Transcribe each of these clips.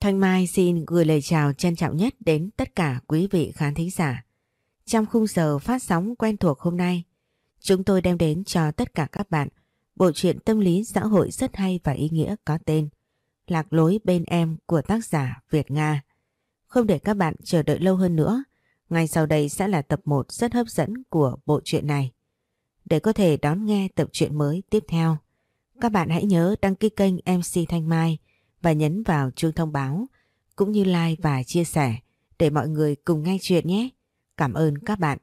Thanh Mai xin gửi lời chào trân trọng nhất đến tất cả quý vị khán thính giả. Trong khung giờ phát sóng quen thuộc hôm nay, chúng tôi đem đến cho tất cả các bạn bộ truyện tâm lý xã hội rất hay và ý nghĩa có tên Lạc lối bên em của tác giả Việt Nga. Không để các bạn chờ đợi lâu hơn nữa, ngay sau đây sẽ là tập 1 rất hấp dẫn của bộ truyện này. Để có thể đón nghe tập truyện mới tiếp theo, các bạn hãy nhớ đăng ký kênh MC Thanh Mai và nhấn vào chuông thông báo, cũng như like và chia sẻ để mọi người cùng nghe chuyện nhé. Cảm ơn các bạn.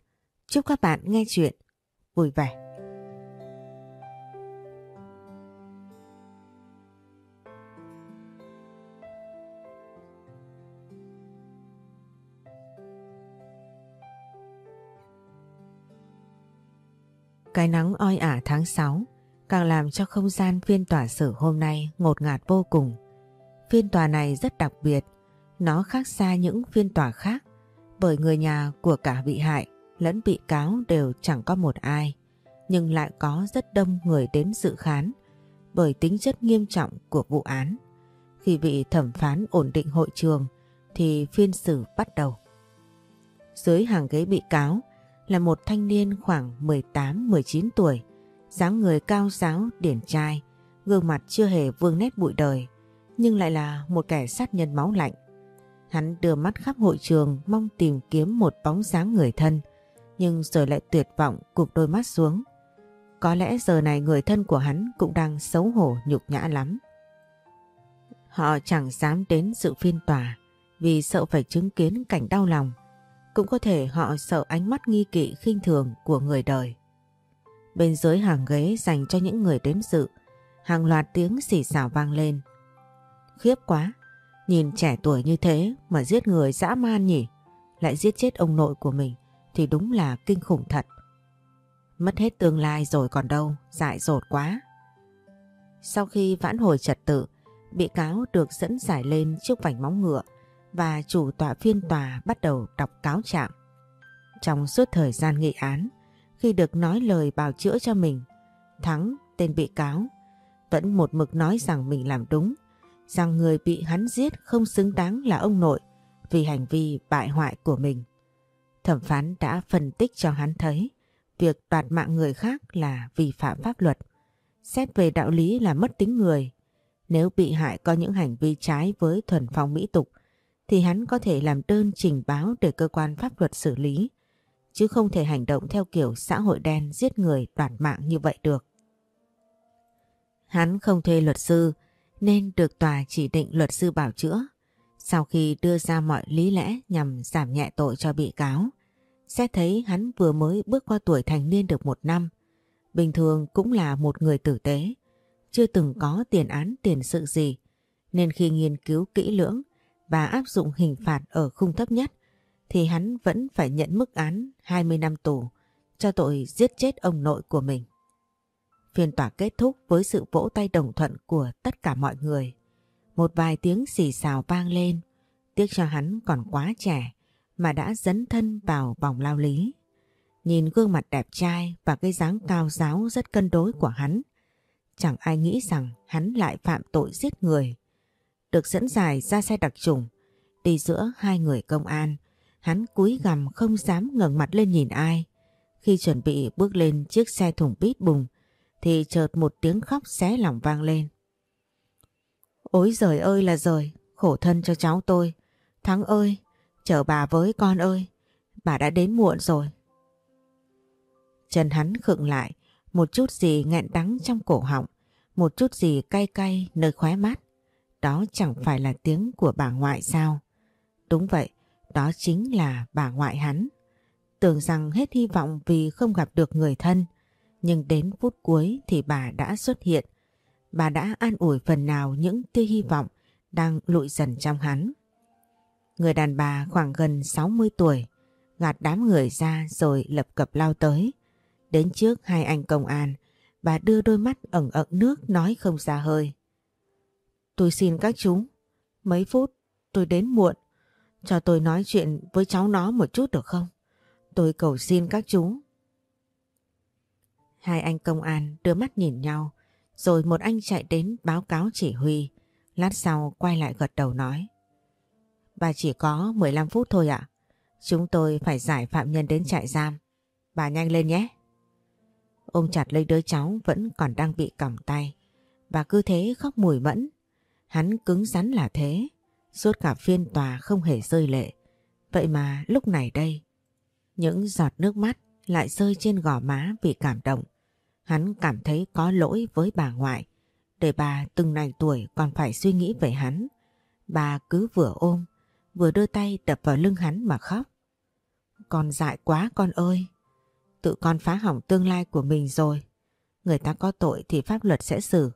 Chúc các bạn nghe chuyện vui vẻ. Cái nắng oi ả tháng 6 càng làm cho không gian phiên tòa xử hôm nay ngột ngạt vô cùng. Phiên tòa này rất đặc biệt, nó khác xa những phiên tòa khác bởi người nhà của cả bị hại lẫn bị cáo đều chẳng có một ai, nhưng lại có rất đông người đến dự khán bởi tính chất nghiêm trọng của vụ án. Khi vị thẩm phán ổn định hội trường thì phiên xử bắt đầu. Dưới hàng ghế bị cáo là một thanh niên khoảng 18-19 tuổi, dáng người cao giáo, điển trai, gương mặt chưa hề vương nét bụi đời, nhưng lại là một kẻ sát nhân máu lạnh. Hắn đưa mắt khắp hội trường mong tìm kiếm một bóng dáng người thân, nhưng rồi lại tuyệt vọng cụp đôi mắt xuống. Có lẽ giờ này người thân của hắn cũng đang xấu hổ nhục nhã lắm. Họ chẳng dám đến sự phiên tòa vì sợ phải chứng kiến cảnh đau lòng. Cũng có thể họ sợ ánh mắt nghi kỵ khinh thường của người đời. Bên dưới hàng ghế dành cho những người đến dự, hàng loạt tiếng xì xào vang lên. Khiếp quá, nhìn trẻ tuổi như thế mà giết người dã man nhỉ, lại giết chết ông nội của mình thì đúng là kinh khủng thật. Mất hết tương lai rồi còn đâu, dại dột quá. Sau khi vãn hồi trật tự, bị cáo được dẫn giải lên trước vành móng ngựa và chủ tọa phiên tòa bắt đầu đọc cáo trạng. Trong suốt thời gian nghị án, khi được nói lời bào chữa cho mình, Thắng, tên bị cáo, vẫn một mực nói rằng mình làm đúng, rằng người bị hắn giết không xứng đáng là ông nội vì hành vi bại hoại của mình. Thẩm phán đã phân tích cho hắn thấy, việc đoạt mạng người khác là vi phạm pháp luật. Xét về đạo lý là mất tính người. Nếu bị hại có những hành vi trái với thuần phong mỹ tục, thì hắn có thể làm đơn trình báo để cơ quan pháp luật xử lý, chứ không thể hành động theo kiểu xã hội đen giết người đoạt mạng như vậy được. Hắn không thuê luật sư nên được tòa chỉ định luật sư bảo chữa. Sau khi đưa ra mọi lý lẽ nhằm giảm nhẹ tội cho bị cáo, xét thấy hắn vừa mới bước qua tuổi thành niên được một năm, bình thường cũng là một người tử tế, chưa từng có tiền án tiền sự gì, nên khi nghiên cứu kỹ lưỡng và áp dụng hình phạt ở khung thấp nhất thì hắn vẫn phải nhận mức án 20 năm tù cho tội giết chết ông nội của mình. Phiên tòa kết thúc với sự vỗ tay đồng thuận của tất cả mọi người. Một vài tiếng xì xào vang lên, tiếc cho hắn còn quá trẻ mà đã dấn thân vào vòng lao lý. Nhìn gương mặt đẹp trai và cái dáng cao giáo rất cân đối của hắn, chẳng ai nghĩ rằng hắn lại phạm tội giết người. Được dẫn dài ra xe đặc trùng, đi giữa hai người công an, Hắn cúi gằm không dám ngẩng mặt lên nhìn ai. Khi chuẩn bị bước lên chiếc xe thùng bít bùng thì chợt một tiếng khóc xé lòng vang lên. Ôi giời ơi là giời, khổ thân cho cháu tôi. Thắng ơi, chở bà với con ơi, bà đã đến muộn rồi. Trần hắn khựng lại, một chút gì nghẹn đắng trong cổ họng, một chút gì cay cay nơi khóe mắt. Đó chẳng phải là tiếng của bà ngoại sao? Đúng vậy, đó chính là bà ngoại hắn. Tưởng rằng hết hy vọng vì không gặp được người thân, nhưng đến phút cuối thì bà đã xuất hiện. Bà đã an ủi phần nào những tia hy vọng đang lụi dần trong hắn. Người đàn bà khoảng gần 60 tuổi, gạt đám người ra rồi lập cập lao tới. Đến trước hai anh công an, bà đưa đôi mắt ẩn ẩn nước nói không ra hơi. Tôi xin các chú, mấy phút tôi đến muộn, cho tôi nói chuyện với cháu nó một chút được không? Tôi cầu xin các chú. Hai anh công an đưa mắt nhìn nhau, rồi một anh chạy đến báo cáo chỉ huy. Lát sau quay lại gật đầu nói. Bà chỉ có 15 phút thôi ạ. Chúng tôi phải giải phạm nhân đến trại giam. Bà nhanh lên nhé. Ôm chặt lấy đứa cháu vẫn còn đang bị còng tay. Bà cứ thế khóc mùi mẫn. Hắn cứng rắn là thế. Suốt cả phiên tòa không hề rơi lệ. Vậy mà lúc này đây, những giọt nước mắt lại rơi trên gò má vì cảm động. Hắn cảm thấy có lỗi với bà ngoại. Để bà từng này tuổi còn phải suy nghĩ về hắn. Bà cứ vừa ôm, vừa đưa tay đập vào lưng hắn mà khóc. Con dại quá con ơi. Tự con phá hỏng tương lai của mình rồi. Người ta có tội thì pháp luật sẽ xử.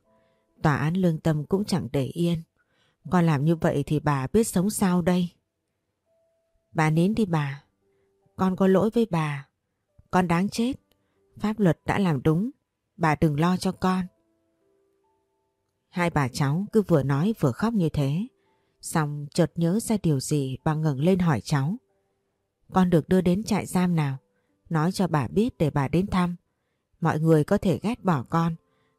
Tòa án lương tâm cũng chẳng để yên. Con làm như vậy thì bà biết sống sao đây? Bà nín đi bà. Con có lỗi với bà. Con đáng chết. Pháp luật đã làm đúng. Bà đừng lo cho con. Hai bà cháu cứ vừa nói vừa khóc như thế. Xong chợt nhớ ra điều gì, bà ngẩng lên hỏi cháu. Con được đưa đến trại giam nào? Nói cho bà biết để bà đến thăm. Mọi người có thể ghét bỏ con.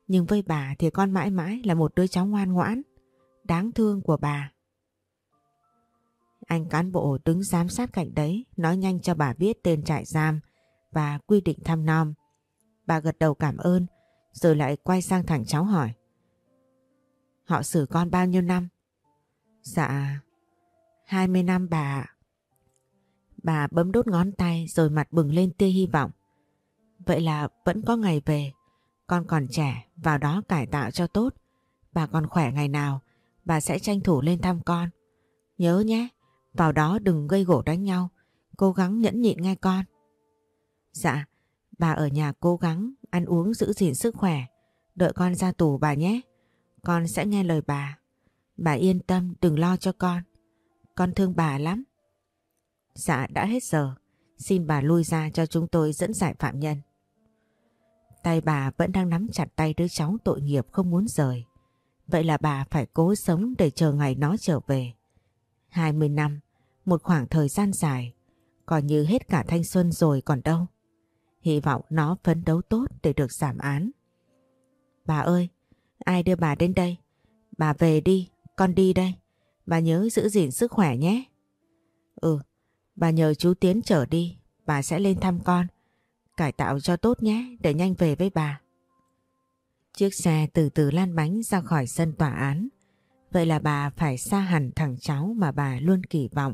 Nhưng với bà thì con mãi mãi là một đứa cháu ngoan ngoãn. Đáng thương của bà. Anh cán bộ đứng giám sát cạnh đấy, nói nhanh cho bà biết tên trại giam và quy định thăm nom. Bà gật đầu cảm ơn rồi lại quay sang thằng cháu hỏi. Họ xử con bao nhiêu năm? Dạ, 20 năm bà Bà bấm đốt ngón tay rồi mặt bừng lên tia hy vọng. Vậy là vẫn có ngày về. Con còn trẻ, vào đó cải tạo cho tốt. Bà còn khỏe ngày nào, bà sẽ tranh thủ lên thăm con. Nhớ nhé, vào đó đừng gây gỗ đánh nhau, cố gắng nhẫn nhịn nghe con. Dạ, bà ở nhà cố gắng ăn uống giữ gìn sức khỏe, đợi con ra tù bà nhé. Con sẽ nghe lời bà. Bà yên tâm đừng lo cho con. Con thương bà lắm. Dạ đã hết giờ. Xin bà lui ra cho chúng tôi dẫn giải phạm nhân. Tay bà vẫn đang nắm chặt tay đứa cháu tội nghiệp không muốn rời. Vậy là bà phải cố sống để chờ ngày nó trở về. 20 năm, một khoảng thời gian dài, còn như hết cả thanh xuân rồi còn đâu. Hy vọng nó phấn đấu tốt để được giảm án. Bà ơi, ai đưa bà đến đây? Bà về đi, con đi đây. Bà nhớ giữ gìn sức khỏe nhé. Ừ, bà nhờ chú Tiến chở đi, bà sẽ lên thăm con. Cải tạo cho tốt nhé, để nhanh về với bà. Chiếc xe từ từ lan bánh ra khỏi sân tòa án. Vậy là bà phải xa hẳn thằng cháu mà bà luôn kỳ vọng.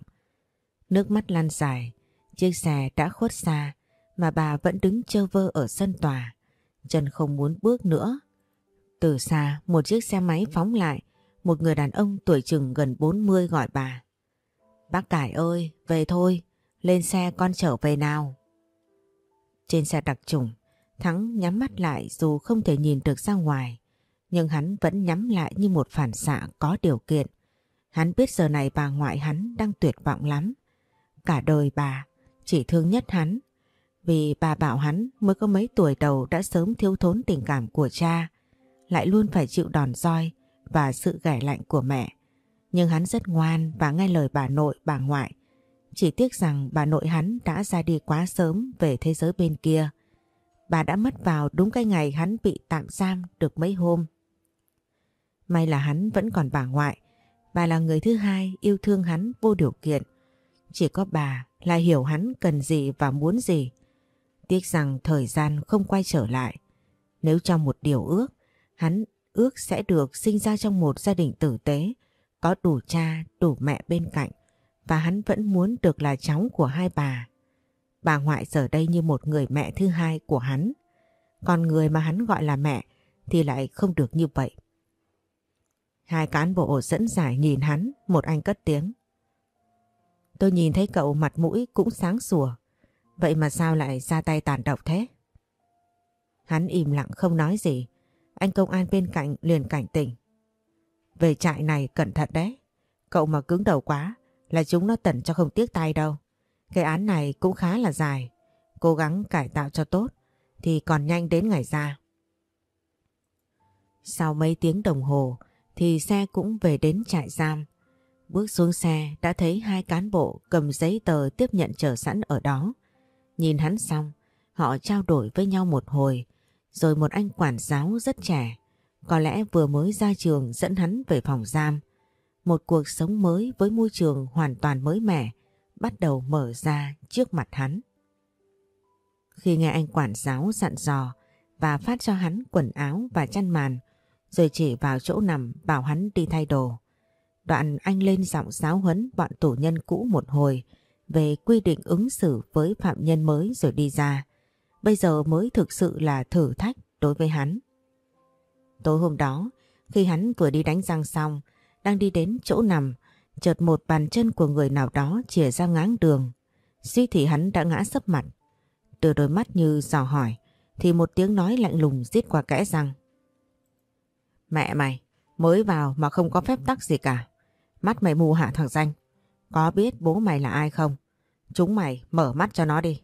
Nước mắt lăn dài, chiếc xe đã khuất xa mà bà vẫn đứng chơ vơ ở sân tòa. Chân không muốn bước nữa. Từ xa một chiếc xe máy phóng lại, một người đàn ông tuổi chừng gần 40 gọi bà. Bác Cải ơi, về thôi, lên xe con trở về nào. Trên xe đặc trùng, Thắng nhắm mắt lại dù không thể nhìn được ra ngoài. Nhưng hắn vẫn nhắm lại như một phản xạ có điều kiện. Hắn biết giờ này bà ngoại hắn đang tuyệt vọng lắm. Cả đời bà chỉ thương nhất hắn. Vì bà bảo hắn mới có mấy tuổi đầu đã sớm thiếu thốn tình cảm của cha. Lại luôn phải chịu đòn roi và sự ghẻ lạnh của mẹ. Nhưng hắn rất ngoan và nghe lời bà nội, bà ngoại. Chỉ tiếc rằng bà nội hắn đã ra đi quá sớm về thế giới bên kia. Bà đã mất vào đúng cái ngày hắn bị tạm giam được mấy hôm. May là hắn vẫn còn bà ngoại. Bà là người thứ hai yêu thương hắn vô điều kiện. Chỉ có bà là hiểu hắn cần gì và muốn gì. Tiếc rằng thời gian không quay trở lại. Nếu trong một điều ước, hắn ước sẽ được sinh ra trong một gia đình tử tế, có đủ cha, đủ mẹ bên cạnh và hắn vẫn muốn được là cháu của hai bà. Bà ngoại giờ đây như một người mẹ thứ hai của hắn. Còn người mà hắn gọi là mẹ thì lại không được như vậy. Hai cán bộ dẫn giải nhìn hắn, một anh cất tiếng. Tôi nhìn thấy cậu mặt mũi cũng sáng sủa. Vậy mà sao lại ra tay tàn độc thế? Hắn im lặng không nói gì. Anh công an bên cạnh liền cảnh tỉnh. Về trại này cẩn thận đấy. Cậu mà cứng đầu quá là chúng nó tẩn cho không tiếc tay đâu. Cái án này cũng khá là dài. Cố gắng cải tạo cho tốt thì còn nhanh đến ngày ra. Sau mấy tiếng đồng hồ thì xe cũng về đến trại giam. Bước xuống xe đã thấy hai cán bộ cầm giấy tờ tiếp nhận chờ sẵn ở đó. Nhìn hắn xong, họ trao đổi với nhau một hồi, rồi một anh quản giáo rất trẻ, có lẽ vừa mới ra trường dẫn hắn về phòng giam. một cuộc sống mới với môi trường hoàn toàn mới mẻ bắt đầu mở ra trước mặt hắn. Khi nghe anh quản giáo dặn dò và phát cho hắn quần áo và chăn màn rồi chỉ vào chỗ nằm bảo hắn đi thay đồ. Đoạn anh lên giọng giáo huấn bọn tù nhân cũ một hồi về quy định ứng xử với phạm nhân mới rồi đi ra. Bây giờ mới thực sự là thử thách đối với hắn. Tối hôm đó, khi hắn vừa đi đánh răng xong, đang đi đến chỗ nằm, chợt một bàn chân của người nào đó chìa ra ngáng đường. Suy thì hắn đã ngã sấp mặt. Từ đôi mắt như dò hỏi, thì một tiếng nói lạnh lùng giết qua kẽ răng. Mẹ mày, mới vào mà không có phép tắc gì cả. Mắt mày mù hả thằng danh. Có biết bố mày là ai không? Chúng mày mở mắt cho nó đi.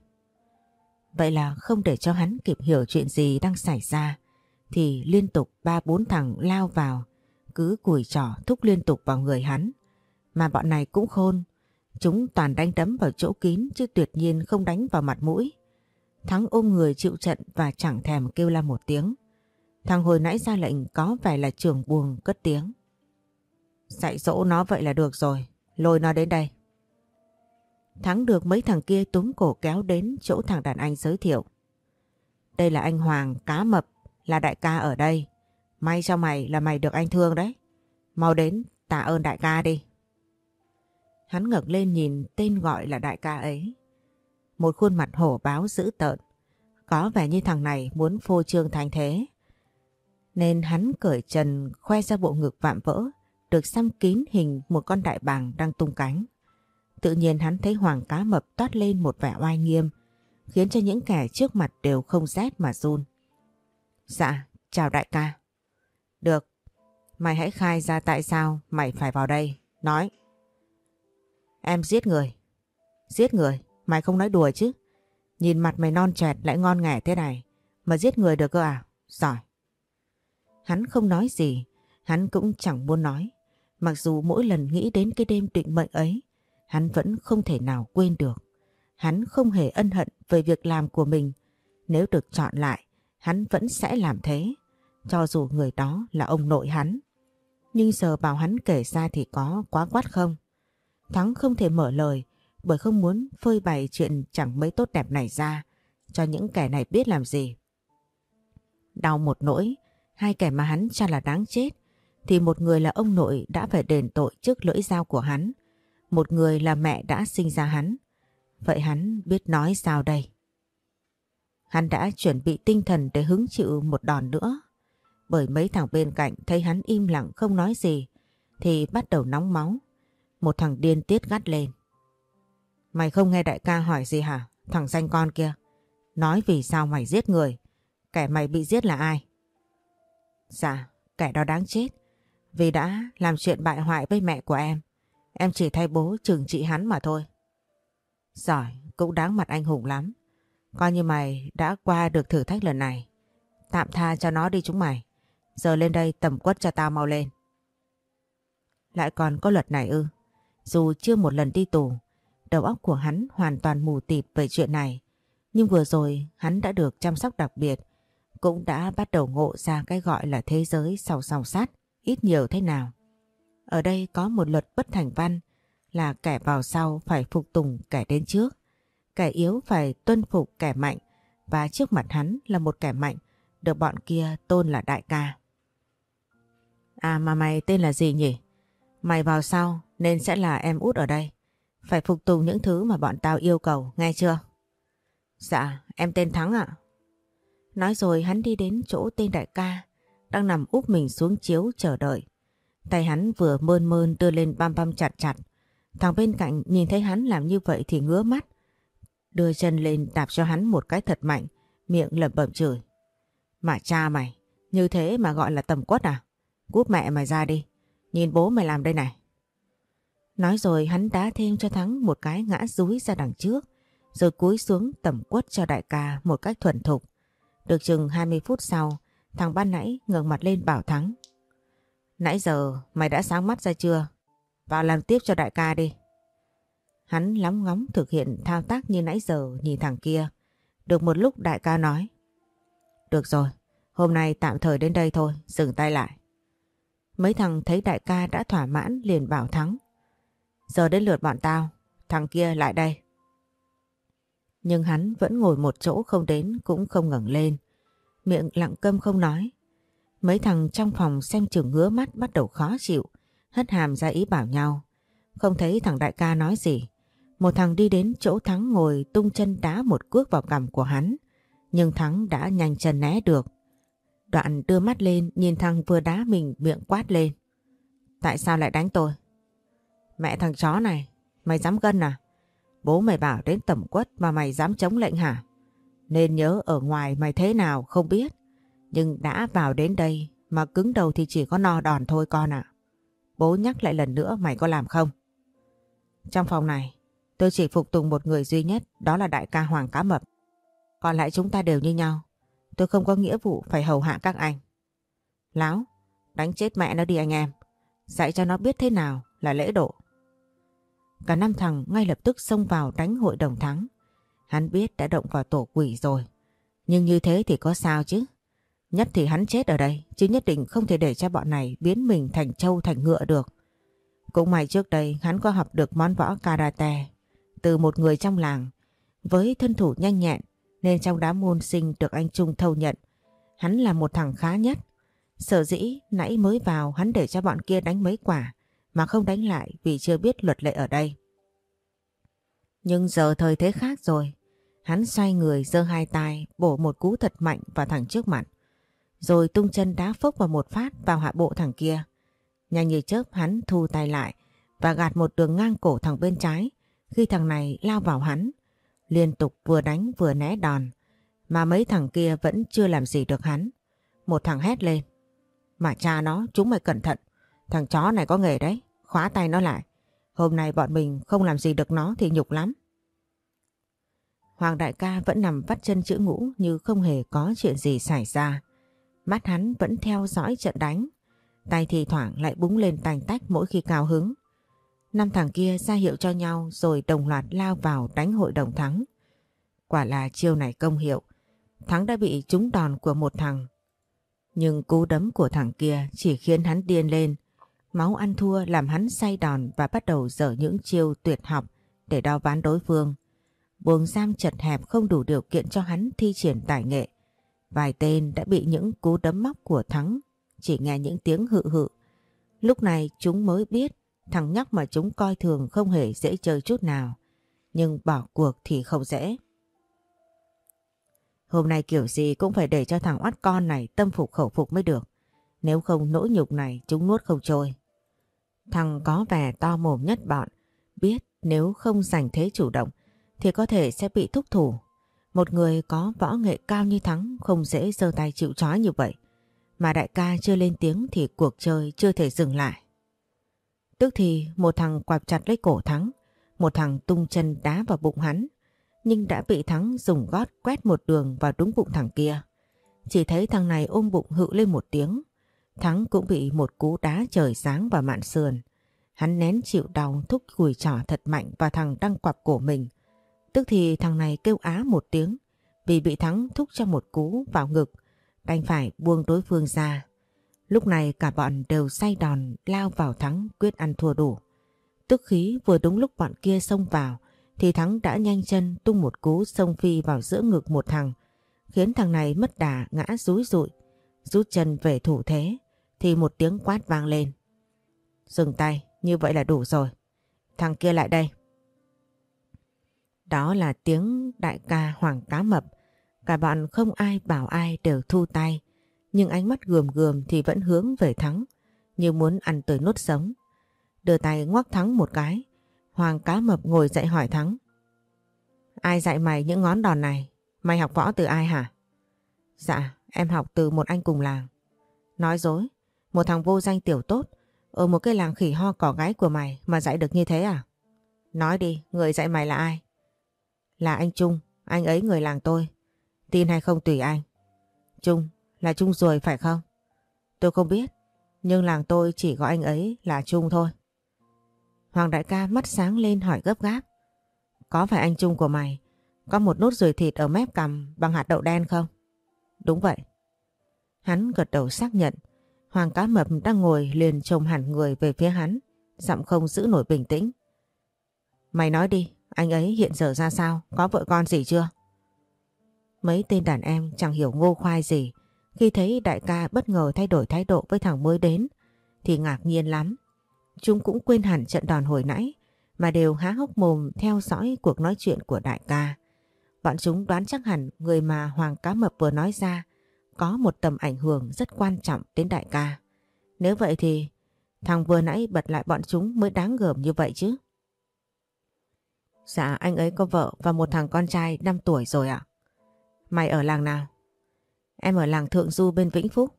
Vậy là không để cho hắn kịp hiểu chuyện gì đang xảy ra thì liên tục ba bốn thằng lao vào cứ cùi trỏ thúc liên tục vào người hắn. Mà bọn này cũng khôn. Chúng toàn đánh đấm vào chỗ kín chứ tuyệt nhiên không đánh vào mặt mũi. Thắng ôm người chịu trận và chẳng thèm kêu la một tiếng. Thằng hồi nãy ra lệnh có vẻ là trưởng buồn cất tiếng. Dạy dỗ nó vậy là được rồi, lôi nó đến đây. Thắng được mấy thằng kia túm cổ kéo đến chỗ thằng đàn anh giới thiệu. Đây là anh Hoàng cá mập, là đại ca ở đây. May cho mày là mày được anh thương đấy. Mau đến tạ ơn đại ca đi. Hắn ngẩng lên nhìn tên gọi là đại ca ấy. Một khuôn mặt hổ báo dữ tợn. Có vẻ như thằng này muốn phô trương thành thế. Nên hắn cởi trần khoe ra bộ ngực vạm vỡ, được xăm kín hình một con đại bàng đang tung cánh. Tự nhiên hắn thấy hoàng cá mập toát lên một vẻ oai nghiêm, khiến cho những kẻ trước mặt đều không rét mà run. Dạ, chào đại ca. Được, mày hãy khai ra tại sao mày phải vào đây, nói. Em giết người. Giết người? Mày không nói đùa chứ? Nhìn mặt mày non trẻ lại ngon nghẻ thế này, mà giết người được cơ à? Giỏi. Hắn không nói gì, hắn cũng chẳng muốn nói. Mặc dù mỗi lần nghĩ đến cái đêm định mệnh ấy, hắn vẫn không thể nào quên được. Hắn không hề ân hận về việc làm của mình. Nếu được chọn lại, hắn vẫn sẽ làm thế, cho dù người đó là ông nội hắn. Nhưng giờ bảo hắn kể ra thì có quá quát không? Thắng không thể mở lời bởi không muốn phơi bày chuyện chẳng mấy tốt đẹp này ra cho những kẻ này biết làm gì. Đau một nỗi, hai kẻ mà hắn cho là đáng chết thì một người là ông nội đã phải đền tội trước lưỡi dao của hắn. Một người là mẹ đã sinh ra hắn. Vậy hắn biết nói sao đây? Hắn đã chuẩn bị tinh thần để hứng chịu một đòn nữa. Bởi mấy thằng bên cạnh thấy hắn im lặng không nói gì thì bắt đầu nóng máu. Một thằng điên tiết gắt lên. Mày không nghe đại ca hỏi gì hả? Thằng danh con kia. Nói vì sao mày giết người? Kẻ mày bị giết là ai? Dạ, kẻ đó đáng chết. Vì đã làm chuyện bại hoại với mẹ của em. Em chỉ thay bố trừng trị hắn mà thôi. Giỏi, cũng đáng mặt anh hùng lắm. Coi như mày đã qua được thử thách lần này. Tạm tha cho nó đi chúng mày. Giờ lên đây tầm quất cho tao mau lên. Lại còn có luật này ư. Dù chưa một lần đi tù, đầu óc của hắn hoàn toàn mù tịt về chuyện này. Nhưng vừa rồi hắn đã được chăm sóc đặc biệt, cũng đã bắt đầu ngộ ra cái gọi là thế giới sau song sát, ít nhiều thế nào. Ở đây có một luật bất thành văn là kẻ vào sau phải phục tùng kẻ đến trước. Kẻ yếu phải tuân phục kẻ mạnh và trước mặt hắn là một kẻ mạnh được bọn kia tôn là đại ca. À mà mày tên là gì nhỉ? Mày vào sau nên sẽ là em út ở đây. Phải phục tùng những thứ mà bọn tao yêu cầu, nghe chưa? Dạ, em tên Thắng ạ. Nói rồi hắn đi đến chỗ tên đại ca, đang nằm úp mình xuống chiếu chờ đợi. Tay hắn vừa mơn mơn đưa lên băm băm chặt chặt. Thằng bên cạnh nhìn thấy hắn làm như vậy thì ngứa mắt. Đưa chân lên đạp cho hắn một cái thật mạnh, miệng lẩm bẩm chửi. Mà cha mày, như thế mà gọi là tầm quất à? Cút mẹ mày ra đi, nhìn bố mày làm đây này. Nói rồi hắn đá thêm cho Thắng một cái ngã rúi ra đằng trước, rồi cúi xuống tầm quất cho đại ca một cách thuần thục. Được chừng 20 phút sau, thằng ban nãy ngẩng mặt lên bảo Thắng. Nãy giờ mày đã sáng mắt ra chưa? Vào làm tiếp cho đại ca đi. Hắn lắm ngóng thực hiện thao tác như nãy giờ nhìn thằng kia. Được một lúc đại ca nói. Được rồi, hôm nay tạm thời đến đây thôi, dừng tay lại. Mấy thằng thấy đại ca đã thỏa mãn liền bảo Thắng. Giờ đến lượt bọn tao, thằng kia lại đây. Nhưng hắn vẫn ngồi một chỗ không đến cũng không ngẩng lên. Miệng lặng câm không nói. Mấy thằng trong phòng xem chừng ngứa mắt bắt đầu khó chịu, hất hàm ra ý bảo nhau. Không thấy thằng đại ca nói gì. Một thằng đi đến chỗ Thắng ngồi tung chân đá một cước vào cằm của hắn. Nhưng Thắng đã nhanh chân né được. Đoạn đưa mắt lên nhìn thằng vừa đá mình miệng quát lên. Tại sao lại đánh tôi? Mẹ thằng chó này, mày dám gân à? Bố mày bảo đến tẩm quất mà mày dám chống lệnh hả? Nên nhớ ở ngoài mày thế nào không biết. Nhưng đã vào đến đây mà cứng đầu thì chỉ có no đòn thôi con ạ. Bố nhắc lại lần nữa mày có làm không? Trong phòng này, tôi chỉ phục tùng một người duy nhất, đó là đại ca Hoàng Cá Mập. Còn lại chúng ta đều như nhau. Tôi không có nghĩa vụ phải hầu hạ các anh. Láo, đánh chết mẹ nó đi anh em. Dạy cho nó biết thế nào là lễ độ. Cả năm thằng ngay lập tức xông vào đánh hội đồng thắng. Hắn biết đã động vào tổ quỷ rồi. Nhưng như thế thì có sao chứ? Nhất thì hắn chết ở đây, chứ nhất định không thể để cho bọn này biến mình thành trâu thành ngựa được. Cũng may trước đây hắn có học được món võ karate từ một người trong làng. Với thân thủ nhanh nhẹn nên trong đám môn sinh được anh Trung thâu nhận. Hắn là một thằng khá nhất. Sở dĩ nãy mới vào hắn để cho bọn kia đánh mấy quả mà không đánh lại vì chưa biết luật lệ ở đây. Nhưng giờ thời thế khác rồi. Hắn xoay người giơ hai tay bổ một cú thật mạnh vào thằng trước mặt. Rồi tung chân đá phốc vào một phát vào hạ bộ thằng kia. Nhanh như chớp hắn thu tay lại và gạt một đường ngang cổ thằng bên trái khi thằng này lao vào hắn. Liên tục vừa đánh vừa né đòn mà mấy thằng kia vẫn chưa làm gì được hắn. Một thằng hét lên. Mà cha nó, chúng mày cẩn thận. Thằng chó này có nghề đấy, khóa tay nó lại. Hôm nay bọn mình không làm gì được nó thì nhục lắm. Hoàng đại ca vẫn nằm vắt chân chữ ngũ như không hề có chuyện gì xảy ra. Mắt hắn vẫn theo dõi trận đánh. Tay thì thoảng lại búng lên tành tách mỗi khi cao hứng. Năm thằng kia ra hiệu cho nhau rồi đồng loạt lao vào đánh hội đồng thắng. Quả là chiêu này công hiệu. Thắng đã bị trúng đòn của một thằng. Nhưng cú đấm của thằng kia chỉ khiến hắn điên lên. Máu ăn thua làm hắn say đòn và bắt đầu dở những chiêu tuyệt học để đo ván đối phương. Buồng giam chật hẹp không đủ điều kiện cho hắn thi triển tài nghệ. Vài tên đã bị những cú đấm móc của Thắng, chỉ nghe những tiếng hự hự. Lúc này chúng mới biết thằng nhóc mà chúng coi thường không hề dễ chơi chút nào. Nhưng bỏ cuộc thì không dễ. Hôm nay kiểu gì cũng phải để cho thằng oát con này tâm phục khẩu phục mới được. Nếu không nỗi nhục này chúng nuốt không trôi. Thằng có vẻ to mồm nhất bọn, biết nếu không giành thế chủ động thì có thể sẽ bị thúc thủ. Một người có võ nghệ cao như Thắng không dễ giơ tay chịu trói như vậy. Mà đại ca chưa lên tiếng thì cuộc chơi chưa thể dừng lại. Tức thì một thằng quạp chặt lấy cổ Thắng, một thằng tung chân đá vào bụng hắn, nhưng đã bị Thắng dùng gót quét một đường vào đúng bụng thằng kia. Chỉ thấy thằng này ôm bụng hự lên một tiếng, Thắng cũng bị một cú đá trời sáng vào mạn sườn. Hắn nén chịu đau thúc cùi trỏ thật mạnh vào thằng đang quặp cổ mình. Tức thì thằng này kêu á một tiếng vì bị Thắng thúc cho một cú vào ngực, đành phải buông đối phương ra. Lúc này cả bọn đều say đòn lao vào Thắng quyết ăn thua đủ. Tức khí vừa đúng lúc bọn kia xông vào thì Thắng đã nhanh chân tung một cú xông phi vào giữa ngực một thằng khiến thằng này mất đà ngã rúi rụi rút chân về thủ thế thì một tiếng quát vang lên. Dừng tay, như vậy là đủ rồi. Thằng kia lại đây. Đó là tiếng đại ca Hoàng Cá Mập. Cả bọn không ai bảo ai đều thu tay. Nhưng ánh mắt gườm gườm thì vẫn hướng về Thắng. Như muốn ăn tới nốt sống. Đưa tay ngoắc Thắng một cái. Hoàng Cá Mập ngồi dậy hỏi Thắng. Ai dạy mày những ngón đòn này? Mày học võ từ ai hả? Dạ, em học từ một anh cùng làng. Nói dối, một thằng vô danh tiểu tốt ở một cái làng khỉ ho cỏ gái của mày mà dạy được như thế à? Nói đi, người dạy mày là ai? Là anh Trung, anh ấy người làng tôi. Tin hay không tùy anh. Trung, là Trung rồi phải không? Tôi không biết, nhưng làng tôi chỉ gọi anh ấy là Trung thôi. Hoàng đại ca mắt sáng lên hỏi gấp gáp. Có phải anh Trung của mày có một nốt ruồi thịt ở mép cằm bằng hạt đậu đen không? Đúng vậy. Hắn gật đầu xác nhận. Hoàng cá mập đang ngồi liền trông hẳn người về phía hắn, giọng không giữ nổi bình tĩnh. Mày nói đi, anh ấy hiện giờ ra sao, có vợ con gì chưa? Mấy tên đàn em chẳng hiểu ngô khoai gì, khi thấy đại ca bất ngờ thay đổi thái độ với thằng mới đến, thì ngạc nhiên lắm. Chúng cũng quên hẳn trận đòn hồi nãy, mà đều há hốc mồm theo dõi cuộc nói chuyện của đại ca. Bọn chúng đoán chắc hẳn người mà Hoàng Cá Mập vừa nói ra có một tầm ảnh hưởng rất quan trọng đến đại ca. Nếu vậy thì thằng vừa nãy bật lại bọn chúng mới đáng gờm như vậy chứ. Dạ anh ấy có vợ và một thằng con trai 5 tuổi rồi ạ. Mày ở làng nào? Em ở làng Thượng Du bên Vĩnh Phúc.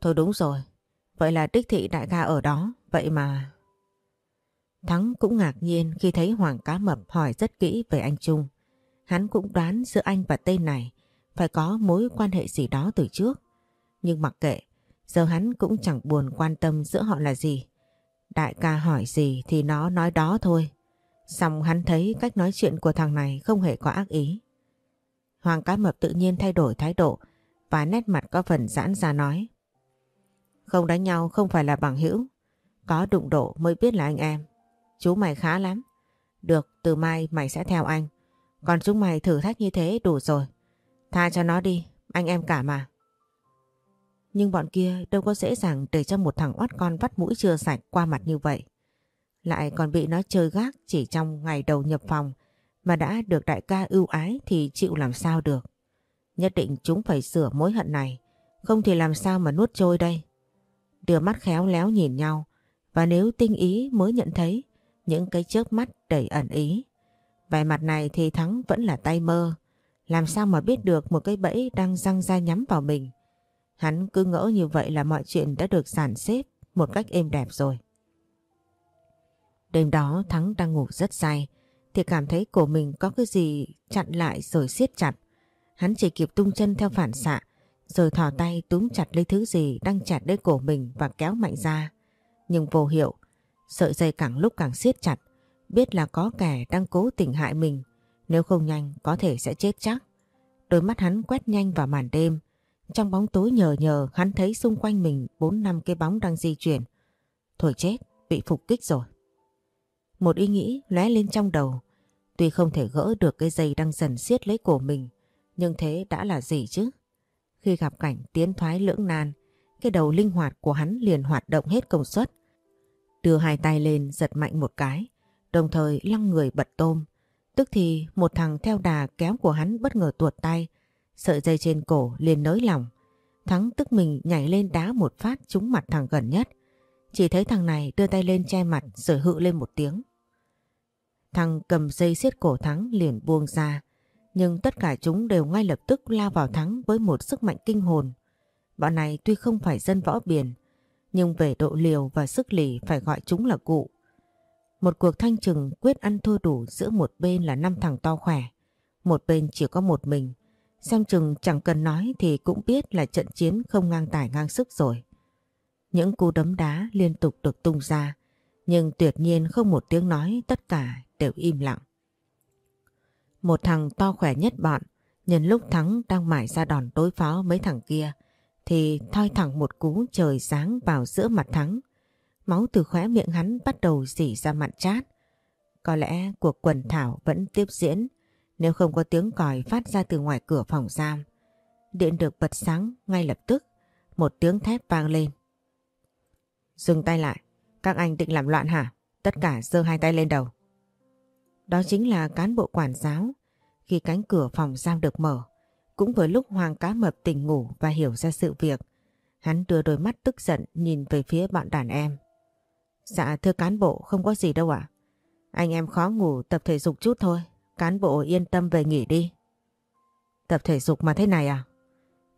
Thôi đúng rồi. Vậy là đích thị đại ca ở đó. Vậy mà... Thắng cũng ngạc nhiên khi thấy Hoàng Cá Mập hỏi rất kỹ về anh Trung. Hắn cũng đoán giữa anh và tên này phải có mối quan hệ gì đó từ trước. Nhưng mặc kệ, giờ hắn cũng chẳng buồn quan tâm giữa họ là gì. Đại ca hỏi gì thì nó nói đó thôi. Xong hắn thấy cách nói chuyện của thằng này không hề có ác ý. Hoàng cá mập tự nhiên thay đổi thái độ và nét mặt có phần giãn ra nói. Không đánh nhau không phải là bằng hữu. Có đụng độ mới biết là anh em. Chú mày khá lắm. Được, từ mai mày sẽ theo anh. Còn chúng mày thử thách như thế đủ rồi. Tha cho nó đi, anh em cả mà. Nhưng bọn kia đâu có dễ dàng để cho một thằng oát con vắt mũi chưa sạch qua mặt như vậy. Lại còn bị nó chơi gác chỉ trong ngày đầu nhập phòng mà đã được đại ca ưu ái thì chịu làm sao được. Nhất định chúng phải sửa mối hận này, không thì làm sao mà nuốt trôi đây. Đưa mắt khéo léo nhìn nhau và nếu tinh ý mới nhận thấy những cái chớp mắt đầy ẩn ý. Vẻ mặt này thì Thắng vẫn là tay mơ, làm sao mà biết được một cái bẫy đang răng ra nhắm vào mình. Hắn cứ ngỡ như vậy là mọi chuyện đã được sản xếp một cách êm đẹp rồi. Đêm đó Thắng đang ngủ rất say thì cảm thấy cổ mình có cái gì chặn lại rồi siết chặt. Hắn chỉ kịp tung chân theo phản xạ rồi thò tay túm chặt lấy thứ gì đang chặt lấy cổ mình và kéo mạnh ra. Nhưng vô hiệu, sợi dây càng lúc càng siết chặt, biết là có kẻ đang cố tình hại mình, nếu không nhanh có thể sẽ chết chắc. Đôi mắt hắn quét nhanh vào màn đêm, trong bóng tối nhờ nhờ hắn thấy xung quanh mình bốn năm cái bóng đang di chuyển. Thôi chết, bị phục kích rồi. Một ý nghĩ lóe lên trong đầu. Tuy không thể gỡ được cái dây đang dần siết lấy cổ mình, nhưng thế đã là gì chứ? Khi gặp cảnh tiến thoái lưỡng nan, cái đầu linh hoạt của hắn liền hoạt động hết công suất. Đưa hai tay lên giật mạnh một cái, đồng thời lăng người bật tôm. Tức thì một thằng theo đà kéo của hắn bất ngờ tuột tay, sợi dây trên cổ liền nới lỏng. Thắng tức mình nhảy lên đá một phát trúng mặt thằng gần nhất. Chỉ thấy thằng này đưa tay lên che mặt rồi hự lên một tiếng. Thằng cầm dây xiết cổ Thắng liền buông ra. Nhưng tất cả chúng đều ngay lập tức lao vào Thắng với một sức mạnh kinh hồn. Bọn này tuy không phải dân võ biển, nhưng về độ liều và sức lì phải gọi chúng là cụ. Một cuộc thanh trừng quyết ăn thua đủ giữa một bên là năm thằng to khỏe, một bên chỉ có một mình. Xem chừng chẳng cần nói thì cũng biết là trận chiến không ngang tài ngang sức rồi. Những cú đấm đá liên tục được tung ra, nhưng tuyệt nhiên không một tiếng nói tất cả đều im lặng. Một thằng to khỏe nhất bọn, nhân lúc Thắng đang mải ra đòn đối phó mấy thằng kia, thì thoi thẳng một cú trời sáng vào giữa mặt Thắng. Máu từ khóe miệng hắn bắt đầu dỉ ra mặn chát. Có lẽ cuộc quần thảo vẫn tiếp diễn nếu không có tiếng còi phát ra từ ngoài cửa phòng giam. Điện được bật sáng ngay lập tức, một tiếng thép vang lên. Dừng tay lại, các anh định làm loạn hả? Tất cả giơ hai tay lên đầu. Đó chính là cán bộ quản giáo khi cánh cửa phòng giam được mở. Cũng với lúc Hoàng Cá Mập tỉnh ngủ và hiểu ra sự việc, hắn đưa đôi mắt tức giận nhìn về phía bọn đàn em. Dạ thưa cán bộ không có gì đâu ạ. Anh em khó ngủ tập thể dục chút thôi, cán bộ yên tâm về nghỉ đi. Tập thể dục mà thế này à?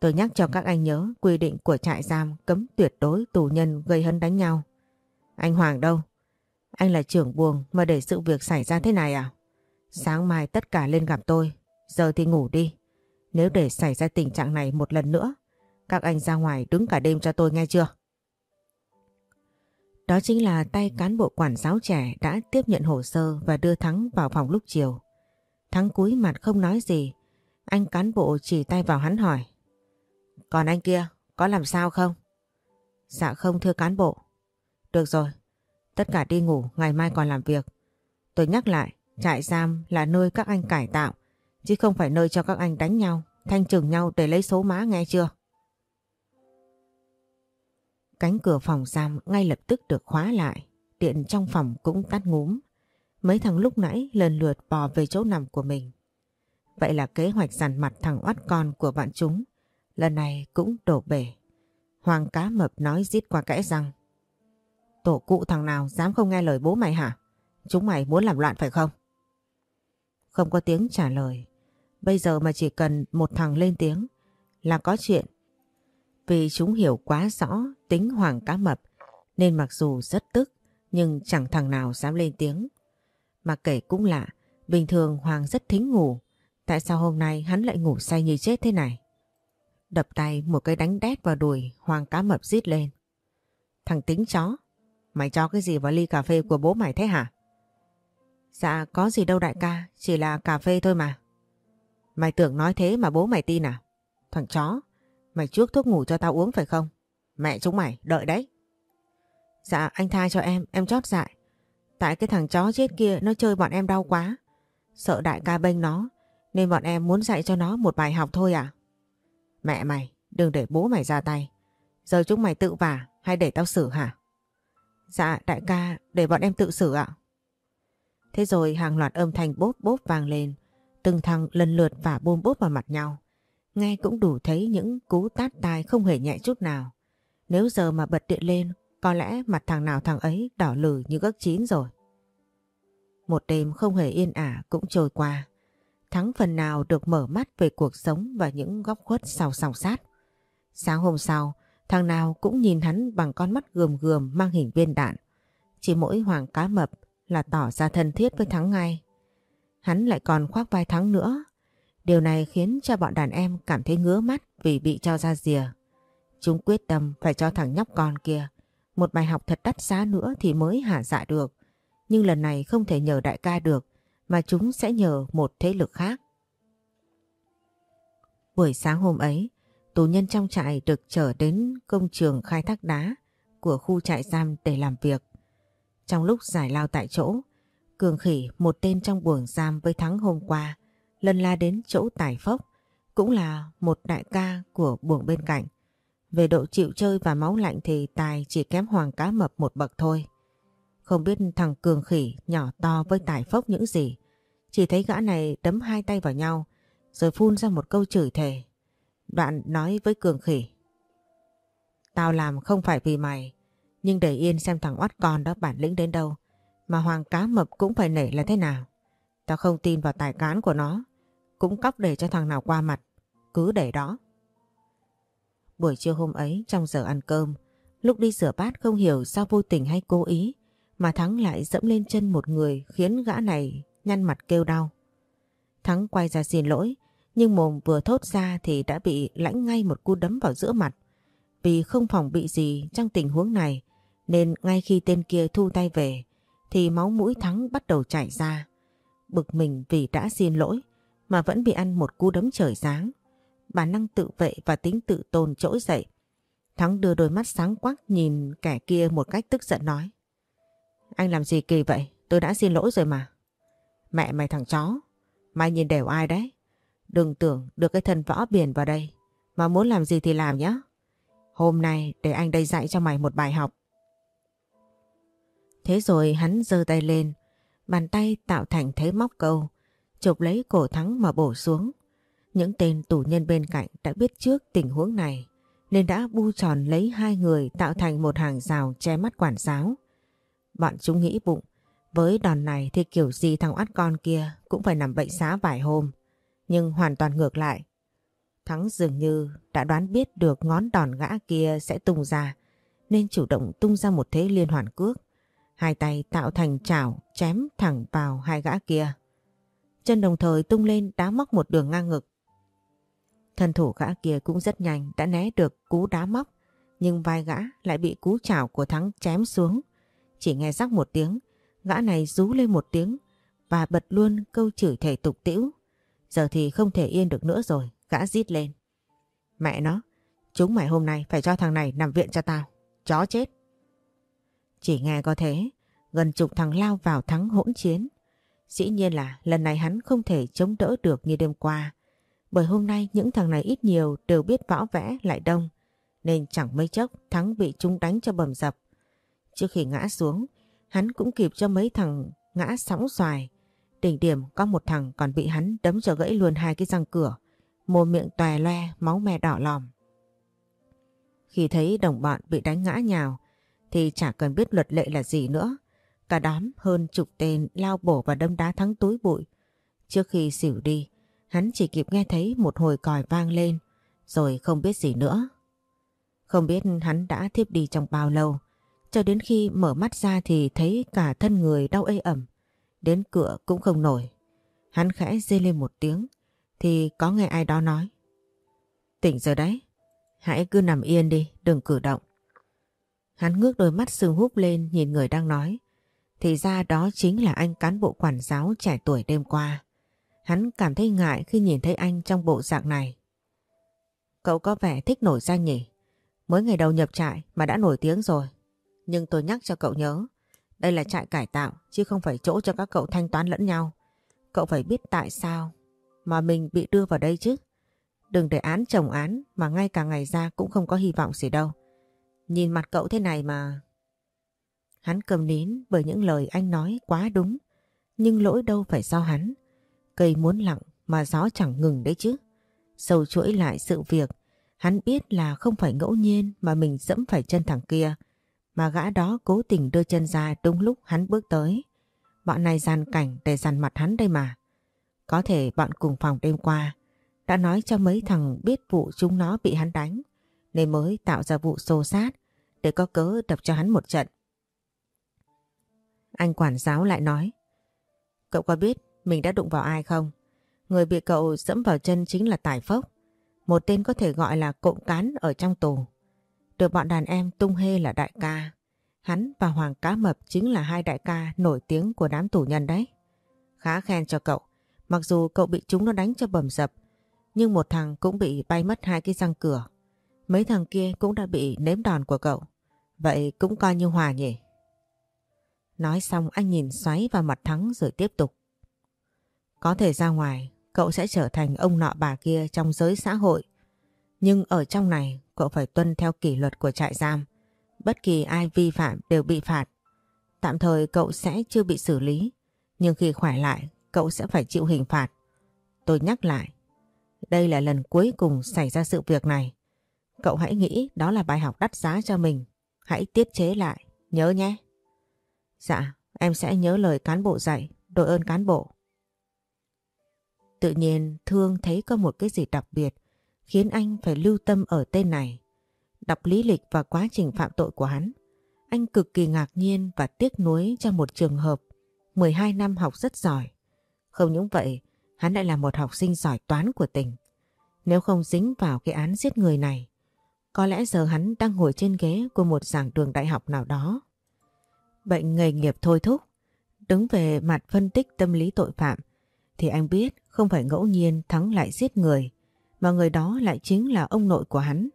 Tôi nhắc cho các anh nhớ quy định của trại giam cấm tuyệt đối tù nhân gây hấn đánh nhau. Anh Hoàng đâu? Anh là trưởng buồng mà để sự việc xảy ra thế này à? Sáng mai tất cả lên gặp tôi, giờ thì ngủ đi. Nếu để xảy ra tình trạng này một lần nữa, các anh ra ngoài đứng cả đêm cho tôi nghe chưa? Đó chính là tay cán bộ quản giáo trẻ đã tiếp nhận hồ sơ và đưa Thắng vào phòng lúc chiều. Thắng cúi mặt không nói gì, anh cán bộ chỉ tay vào hắn hỏi. Còn anh kia, có làm sao không? Dạ không thưa cán bộ. Được rồi, tất cả đi ngủ, ngày mai còn làm việc. Tôi nhắc lại, trại giam là nơi các anh cải tạo, chứ không phải nơi cho các anh đánh nhau, thanh trừng nhau để lấy số má nghe chưa? Cánh cửa phòng giam ngay lập tức được khóa lại, điện trong phòng cũng tắt ngúm. Mấy thằng lúc nãy lần lượt bò về chỗ nằm của mình. Vậy là kế hoạch dằn mặt thằng oát con của bọn chúng lần này cũng đổ bể. Hoàng cá mập nói rít qua kẽ răng. Tổ cụ thằng nào dám không nghe lời bố mày hả? Chúng mày muốn làm loạn phải không? Không có tiếng trả lời. Bây giờ mà chỉ cần một thằng lên tiếng là có chuyện. Vì chúng hiểu quá rõ tính Hoàng cá mập nên mặc dù rất tức nhưng chẳng thằng nào dám lên tiếng. Mà kể cũng lạ, bình thường Hoàng rất thính ngủ. Tại sao hôm nay hắn lại ngủ say như chết thế này? Đập tay một cái đánh đét vào đùi Hoàng cá mập rít lên. Thằng tính chó, mày cho cái gì vào ly cà phê của bố mày thế hả? Dạ có gì đâu đại ca, chỉ là cà phê thôi mà. Mày tưởng nói thế mà bố mày tin à? Thằng chó, mày trước thuốc ngủ cho tao uống phải không? Mẹ chúng mày, đợi đấy. Dạ anh tha cho em, em chót dại. Tại cái thằng chó chết kia nó chơi bọn em đau quá. Sợ đại ca bênh nó, nên bọn em muốn dạy cho nó một bài học thôi à? Mẹ mày, đừng để bố mày ra tay. Giờ chúng mày tự vả hay để tao xử hả? Dạ đại ca, để bọn em tự xử ạ. Thế rồi hàng loạt âm thanh bốp bốp vang lên. Từng thằng lần lượt vả bôm bốp vào mặt nhau. Nghe cũng đủ thấy những cú tát tai không hề nhẹ chút nào. Nếu giờ mà bật điện lên, có lẽ mặt thằng nào thằng ấy đỏ lử như gấc chín rồi. Một đêm không hề yên ả cũng trôi qua. Thắng phần nào được mở mắt về cuộc sống và những góc khuất sau sòng sát. Sáng hôm sau, thằng nào cũng nhìn hắn bằng con mắt gườm gườm mang hình viên đạn. Chỉ mỗi hoàng cá mập là tỏ ra thân thiết với Thắng ngay. Hắn lại còn khoác vai Thắng nữa. Điều này khiến cho bọn đàn em cảm thấy ngứa mắt vì bị cho ra rìa. Chúng quyết tâm phải cho thằng nhóc con kia một bài học thật đắt giá nữa thì mới hạ dạ được. Nhưng lần này không thể nhờ đại ca được mà chúng sẽ nhờ một thế lực khác. Buổi sáng hôm ấy, tù nhân trong trại được trở đến công trường khai thác đá của khu trại giam để làm việc. Trong lúc giải lao tại chỗ, Cường Khỉ, một tên trong buồng giam với Thắng hôm qua, lần la đến chỗ Tài Phốc, cũng là một đại ca của buồng bên cạnh. Về độ chịu chơi và máu lạnh thì Tài chỉ kém Hoàng Cá Mập một bậc thôi. Không biết thằng Cường Khỉ nhỏ to với Tài Phốc những gì. Chỉ thấy gã này đấm hai tay vào nhau rồi phun ra một câu chửi thề. Đoạn nói với Cường Khỉ. Tao làm không phải vì mày, nhưng để yên xem thằng oát con đó bản lĩnh đến đâu. Mà Hoàng Cá Mập cũng phải nể là thế nào. Tao không tin vào tài cán của nó. Cũng cóc để cho thằng nào qua mặt. Cứ để đó. Buổi trưa hôm ấy trong giờ ăn cơm, lúc đi rửa bát không hiểu sao vô tình hay cố ý, mà Thắng lại dẫm lên chân một người khiến gã này nhăn mặt kêu đau. Thắng quay ra xin lỗi, nhưng mồm vừa thốt ra thì đã bị lãnh ngay một cú đấm vào giữa mặt. Vì không phòng bị gì trong tình huống này, nên ngay khi tên kia thu tay về, thì máu mũi Thắng bắt đầu chảy ra. Bực mình vì đã xin lỗi, mà vẫn bị ăn một cú đấm trời sáng bản năng tự vệ và tính tự tôn trỗi dậy. Thắng đưa đôi mắt sáng quắc nhìn kẻ kia một cách tức giận nói. Anh làm gì kỳ vậy? Tôi đã xin lỗi rồi mà. Mẹ mày thằng chó. Mày nhìn đều ai đấy? Đừng tưởng được cái thân võ biển vào đây. Mà muốn làm gì thì làm nhé. Hôm nay để anh đây dạy cho mày một bài học. Thế rồi hắn giơ tay lên. Bàn tay tạo thành thế móc câu. Chụp lấy cổ thắng mà bổ xuống. Những tên tù nhân bên cạnh đã biết trước tình huống này nên đã bu tròn lấy hai người tạo thành một hàng rào che mắt quản giáo. Bọn chúng nghĩ bụng, với đòn này thì kiểu gì thằng oát con kia cũng phải nằm bệnh xá vài hôm. Nhưng hoàn toàn ngược lại. Thắng dường như đã đoán biết được ngón đòn gã kia sẽ tung ra nên chủ động tung ra một thế liên hoàn cước. Hai tay tạo thành chảo chém thẳng vào hai gã kia. Chân đồng thời tung lên đá móc một đường ngang ngực Thân thủ gã kia cũng rất nhanh đã né được cú đá móc nhưng vai gã lại bị cú chảo của Thắng chém xuống. Chỉ nghe rắc một tiếng, gã này rú lên một tiếng và bật luôn câu chửi thể tục tĩu. Giờ thì không thể yên được nữa rồi, gã rít lên. Mẹ nó, chúng mày hôm nay phải cho thằng này nằm viện cho tao. chó chết. Chỉ nghe có thế, gần chục thằng lao vào thắng hỗn chiến. Dĩ nhiên là lần này hắn không thể chống đỡ được như đêm qua. Bởi hôm nay những thằng này ít nhiều đều biết võ vẽ lại đông. Nên chẳng mấy chốc thắng bị chúng đánh cho bầm dập. Trước khi ngã xuống, hắn cũng kịp cho mấy thằng ngã sóng xoài. Đỉnh điểm có một thằng còn bị hắn đấm cho gãy luôn hai cái răng cửa. Mồm miệng tòe loe, máu me đỏ lòm. Khi thấy đồng bọn bị đánh ngã nhào thì chả cần biết luật lệ là gì nữa. Cả đám hơn chục tên lao bổ và đâm đá thắng túi bụi. Trước khi xỉu đi, hắn chỉ kịp nghe thấy một hồi còi vang lên, rồi không biết gì nữa. Không biết hắn đã thiếp đi trong bao lâu, cho đến khi mở mắt ra thì thấy cả thân người đau ê ẩm, đến cửa cũng không nổi. Hắn khẽ dê lên một tiếng, thì có nghe ai đó nói. Tỉnh rồi đấy, hãy cứ nằm yên đi, đừng cử động. Hắn ngước đôi mắt sưng húp lên nhìn người đang nói. Thì ra đó chính là anh cán bộ quản giáo trẻ tuổi đêm qua. Hắn cảm thấy ngại khi nhìn thấy anh trong bộ dạng này. Cậu có vẻ thích nổi danh nhỉ? Mới ngày đầu nhập trại mà đã nổi tiếng rồi. Nhưng tôi nhắc cho cậu nhớ, đây là trại cải tạo, chứ không phải chỗ cho các cậu thanh toán lẫn nhau. Cậu phải biết tại sao mà mình bị đưa vào đây chứ. Đừng để án chồng án mà ngay cả ngày ra cũng không có hy vọng gì đâu. Nhìn mặt cậu thế này mà... Hắn cầm nín bởi những lời anh nói quá đúng. Nhưng lỗi đâu phải do hắn. Cây muốn lặng mà gió chẳng ngừng đấy chứ. Sâu chuỗi lại sự việc. Hắn biết là không phải ngẫu nhiên mà mình dẫm phải chân thằng kia. Mà gã đó cố tình đưa chân ra đúng lúc hắn bước tới. Bọn này gian cảnh để dằn mặt hắn đây mà. Có thể bọn cùng phòng đêm qua đã nói cho mấy thằng biết vụ chúng nó bị hắn đánh, nên mới tạo ra vụ xô sát để có cớ đập cho hắn một trận. Anh quản giáo lại nói, Cậu có biết mình đã đụng vào ai không? Người bị cậu dẫm vào chân chính là Tài Phốc, Một tên có thể gọi là cộng cán ở trong tù được bọn đàn em tung hê là đại ca. Hắn và Hoàng Cá Mập chính là hai đại ca nổi tiếng của đám tù nhân đấy. Khá khen cho cậu. Mặc dù cậu bị chúng nó đánh cho bầm dập Nhưng một thằng cũng bị bay mất hai cái răng cửa. Mấy thằng kia cũng đã bị nếm đòn của cậu. Vậy cũng coi như hòa nhỉ. Nói xong anh nhìn xoáy vào mặt Thắng rồi tiếp tục. Có thể ra ngoài, cậu sẽ trở thành ông nọ bà kia trong giới xã hội. Nhưng ở trong này, cậu phải tuân theo kỷ luật của trại giam. Bất kỳ ai vi phạm đều bị phạt. Tạm thời cậu sẽ chưa bị xử lý, nhưng khi khỏe lại, cậu sẽ phải chịu hình phạt. Tôi nhắc lại, đây là lần cuối cùng xảy ra sự việc này. Cậu hãy nghĩ đó là bài học đắt giá cho mình. Hãy tiết chế lại, nhớ nhé. Dạ, em sẽ nhớ lời cán bộ dạy, đội ơn cán bộ. Tự nhiên Thương thấy có một cái gì đặc biệt khiến anh phải lưu tâm ở tên này. Đọc lý lịch và quá trình phạm tội của hắn. Anh cực kỳ ngạc nhiên và tiếc nuối cho một trường hợp 12 năm học rất giỏi. Không những vậy, hắn lại là một học sinh giỏi toán của tỉnh. Nếu không dính vào cái án giết người này, có lẽ giờ hắn đang ngồi trên ghế của một giảng đường đại học nào đó bệnh nghề nghiệp thôi thúc. Đứng về mặt phân tích tâm lý tội phạm thì anh biết không phải ngẫu nhiên Thắng lại giết người mà người đó lại chính là ông nội của hắn.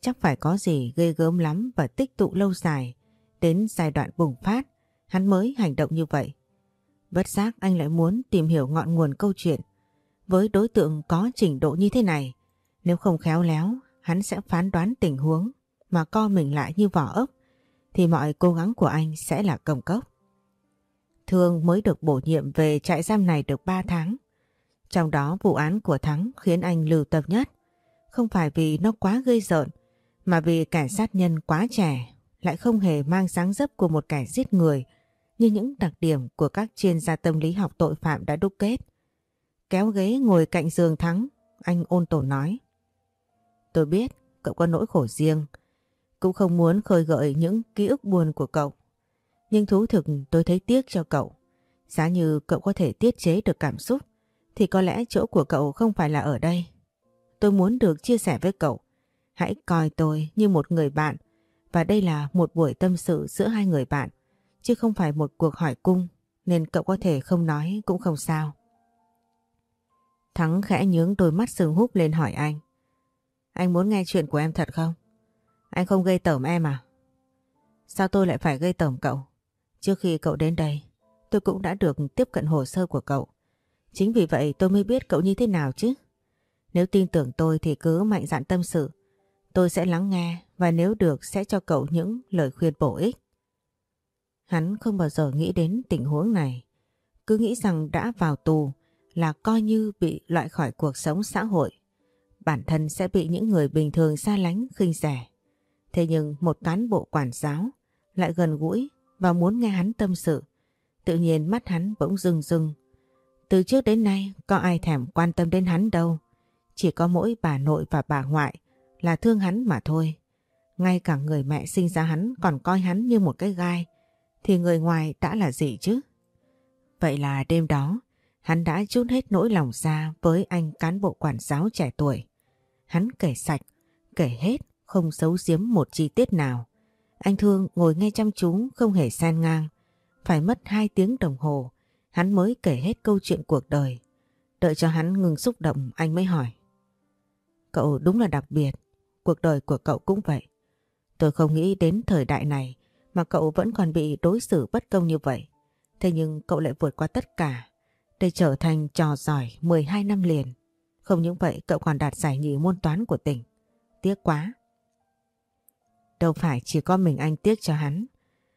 Chắc phải có gì ghê gớm lắm và tích tụ lâu dài đến giai đoạn bùng phát, hắn mới hành động như vậy. Bất giác anh lại muốn tìm hiểu ngọn nguồn câu chuyện với đối tượng có trình độ như thế này, nếu không khéo léo, hắn sẽ phán đoán tình huống mà co mình lại như vỏ ốc, thì mọi cố gắng của anh sẽ là cầm cốc. Thương mới được bổ nhiệm về trại giam này được 3 tháng. Trong đó vụ án của Thắng khiến anh lưu tâm nhất. Không phải vì nó quá gây rợn, mà vì kẻ sát nhân quá trẻ lại không hề mang dáng dấp của một kẻ giết người như những đặc điểm của các chuyên gia tâm lý học tội phạm đã đúc kết. Kéo ghế ngồi cạnh giường Thắng, anh ôn tồn nói. Tôi biết cậu có nỗi khổ riêng, cũng không muốn khơi gợi những ký ức buồn của cậu. Nhưng thú thực tôi thấy tiếc cho cậu. Giá như cậu có thể tiết chế được cảm xúc thì có lẽ chỗ của cậu không phải là ở đây. Tôi muốn được chia sẻ với cậu. Hãy coi tôi như một người bạn và đây là một buổi tâm sự giữa hai người bạn chứ không phải một cuộc hỏi cung nên cậu có thể không nói cũng không sao. Thắng khẽ nhướng đôi mắt sừng húp lên hỏi anh. Anh muốn nghe chuyện của em thật không? Anh không gây tởm em à? Sao tôi lại phải gây tởm cậu? Trước khi cậu đến đây, tôi cũng đã được tiếp cận hồ sơ của cậu. Chính vì vậy tôi mới biết cậu như thế nào chứ. Nếu tin tưởng tôi thì cứ mạnh dạn tâm sự. Tôi sẽ lắng nghe và nếu được sẽ cho cậu những lời khuyên bổ ích. Hắn không bao giờ nghĩ đến tình huống này. Cứ nghĩ rằng đã vào tù là coi như bị loại khỏi cuộc sống xã hội. Bản thân sẽ bị những người bình thường xa lánh khinh rẻ. Thế nhưng một cán bộ quản giáo lại gần gũi và muốn nghe hắn tâm sự. Tự nhiên mắt hắn bỗng rưng rưng. Từ trước đến nay có ai thèm quan tâm đến hắn đâu. Chỉ có mỗi bà nội và bà ngoại là thương hắn mà thôi. Ngay cả người mẹ sinh ra hắn còn coi hắn như một cái gai thì người ngoài đã là gì chứ? Vậy là đêm đó hắn đã chút hết nỗi lòng ra với anh cán bộ quản giáo trẻ tuổi. Hắn kể sạch, kể hết, không giấu giếm một chi tiết nào. Anh Thương ngồi nghe chăm chú không hề xen ngang. Phải mất hai tiếng đồng hồ, hắn mới kể hết câu chuyện cuộc đời. Đợi cho hắn ngừng xúc động anh mới hỏi. Cậu đúng là đặc biệt, cuộc đời của cậu cũng vậy. Tôi không nghĩ đến thời đại này mà cậu vẫn còn bị đối xử bất công như vậy. Thế nhưng cậu lại vượt qua tất cả để trở thành trò giỏi 12 năm liền. Không những vậy cậu còn đạt giải nhì môn toán của tỉnh. Tiếc quá. Đâu phải chỉ có mình anh tiếc cho hắn.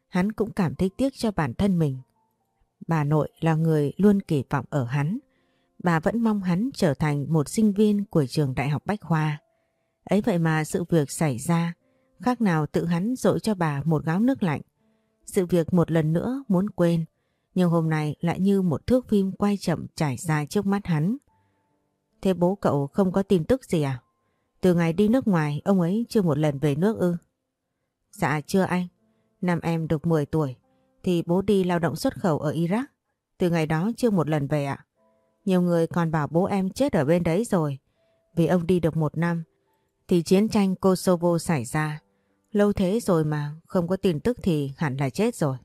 Hắn cũng cảm thấy tiếc cho bản thân mình. Bà nội là người luôn kỳ vọng ở hắn. Bà vẫn mong hắn trở thành một sinh viên của trường Đại học Bách Khoa. Ấy vậy mà sự việc xảy ra khác nào tự hắn dội cho bà một gáo nước lạnh. Sự việc một lần nữa muốn quên, nhưng hôm nay lại như một thước phim quay chậm trải dài trước mắt hắn. Thế bố cậu không có tin tức gì à? Từ ngày đi nước ngoài, ông ấy chưa một lần về nước ư? Dạ chưa anh. Năm em được 10 tuổi, thì bố đi lao động xuất khẩu ở Iraq. Từ ngày đó chưa một lần về ạ. Nhiều người còn bảo bố em chết ở bên đấy rồi. Vì ông đi được một năm, thì chiến tranh Kosovo xảy ra. Lâu thế rồi mà không có tin tức thì hẳn là chết rồi.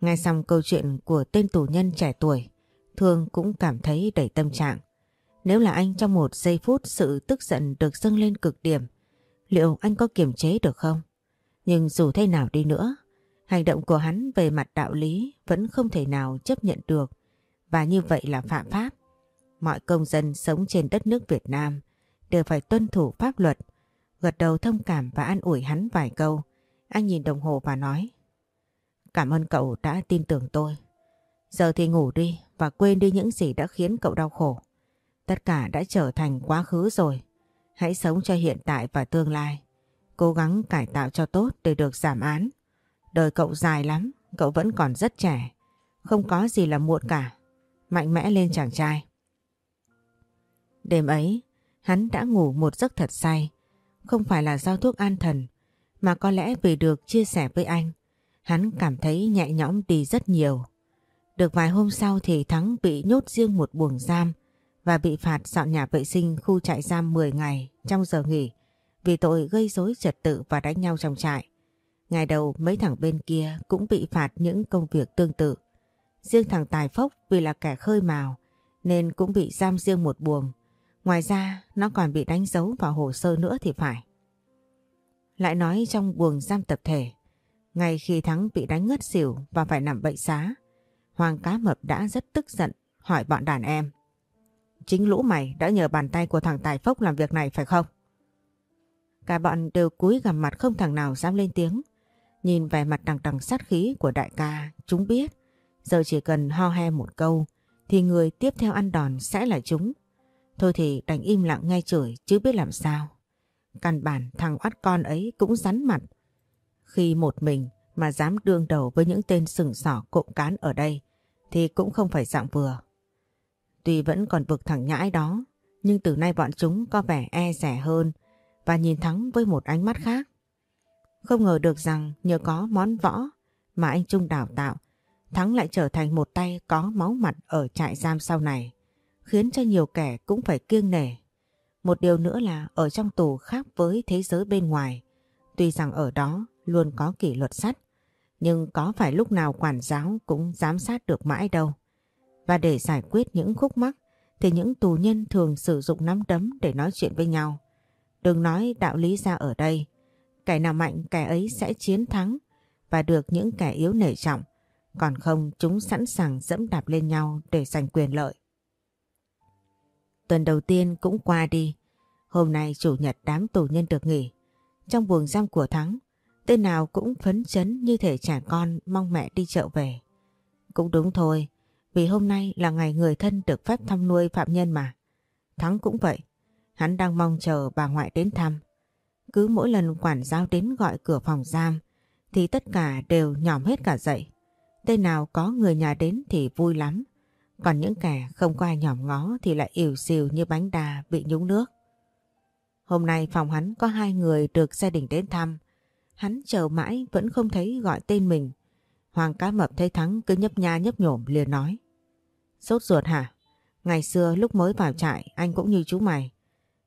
Nghe xong câu chuyện của tên tù nhân trẻ tuổi, Thương cũng cảm thấy đầy tâm trạng. Nếu là anh trong một giây phút sự tức giận được dâng lên cực điểm, liệu anh có kiềm chế được không? Nhưng dù thế nào đi nữa, hành động của hắn về mặt đạo lý vẫn không thể nào chấp nhận được và như vậy là phạm pháp. Mọi công dân sống trên đất nước Việt Nam đều phải tuân thủ pháp luật Gật đầu thông cảm và an ủi hắn vài câu. Anh nhìn đồng hồ và nói. Cảm ơn cậu đã tin tưởng tôi. Giờ thì ngủ đi và quên đi những gì đã khiến cậu đau khổ. Tất cả đã trở thành quá khứ rồi. Hãy sống cho hiện tại và tương lai. Cố gắng cải tạo cho tốt để được giảm án. Đời cậu dài lắm, cậu vẫn còn rất trẻ. Không có gì là muộn cả. Mạnh mẽ lên chàng trai. Đêm ấy, hắn đã ngủ một giấc thật say không phải là do thuốc an thần, mà có lẽ vì được chia sẻ với anh, hắn cảm thấy nhẹ nhõm đi rất nhiều. Được vài hôm sau thì Thắng bị nhốt riêng một buồng giam và bị phạt dọn nhà vệ sinh khu trại giam 10 ngày trong giờ nghỉ vì tội gây rối trật tự và đánh nhau trong trại. Ngày đầu mấy thằng bên kia cũng bị phạt những công việc tương tự. Riêng thằng Tài Phốc vì là kẻ khơi mào nên cũng bị giam riêng một buồng Ngoài ra nó còn bị đánh dấu vào hồ sơ nữa thì phải. Lại nói trong buồng giam tập thể, ngay khi Thắng bị đánh ngất xỉu và phải nằm bệnh xá, Hoàng Cá Mập đã rất tức giận hỏi bọn đàn em. Chính lũ mày đã nhờ bàn tay của thằng Tài Phốc làm việc này phải không? Cả bọn đều cúi gằm mặt không thằng nào dám lên tiếng. Nhìn vẻ mặt đằng đằng sát khí của đại ca, chúng biết giờ chỉ cần ho he một câu thì người tiếp theo ăn đòn sẽ là chúng. Thôi thì đành im lặng nghe chửi chứ biết làm sao. Căn bản thằng oát con ấy cũng rắn mặt. Khi một mình mà dám đương đầu với những tên sừng sỏ cộng cán ở đây thì cũng không phải dạng vừa. Tuy vẫn còn vực thằng nhãi đó nhưng từ nay bọn chúng có vẻ e rẻ hơn và nhìn Thắng với một ánh mắt khác. Không ngờ được rằng nhờ có món võ mà anh Trung đào tạo Thắng lại trở thành một tay có máu mặt ở trại giam sau này khiến cho nhiều kẻ cũng phải kiêng nể. Một điều nữa là ở trong tù khác với thế giới bên ngoài. Tuy rằng ở đó luôn có kỷ luật sắt, nhưng có phải lúc nào quản giáo cũng giám sát được mãi đâu. Và để giải quyết những khúc mắc thì những tù nhân thường sử dụng nắm đấm để nói chuyện với nhau. Đừng nói đạo lý ra ở đây, kẻ nào mạnh kẻ ấy sẽ chiến thắng và được những kẻ yếu nể trọng. Còn không chúng sẵn sàng dẫm đạp lên nhau để giành quyền lợi. Tuần đầu tiên cũng qua đi. Hôm nay chủ nhật đám tù nhân được nghỉ. Trong buồng giam của Thắng, tên nào cũng phấn chấn như thể trẻ con mong mẹ đi chợ về. Cũng đúng thôi, vì hôm nay là ngày người thân được phép thăm nuôi phạm nhân mà. Thắng cũng vậy, hắn đang mong chờ bà ngoại đến thăm. Cứ mỗi lần quản giáo đến gọi cửa phòng giam, thì tất cả đều nhòm hết cả dậy. Tên nào có người nhà đến thì vui lắm. Còn những kẻ không có ai nhòm ngó thì lại ỉu xìu như bánh đà bị nhúng nước. Hôm nay phòng hắn có hai người được gia đình đến thăm. Hắn chờ mãi vẫn không thấy gọi tên mình. Hoàng cá mập thấy Thắng cứ nhấp nha nhấp nhổm liền nói. Sốt ruột hả? Ngày xưa lúc mới vào trại anh cũng như chú mày.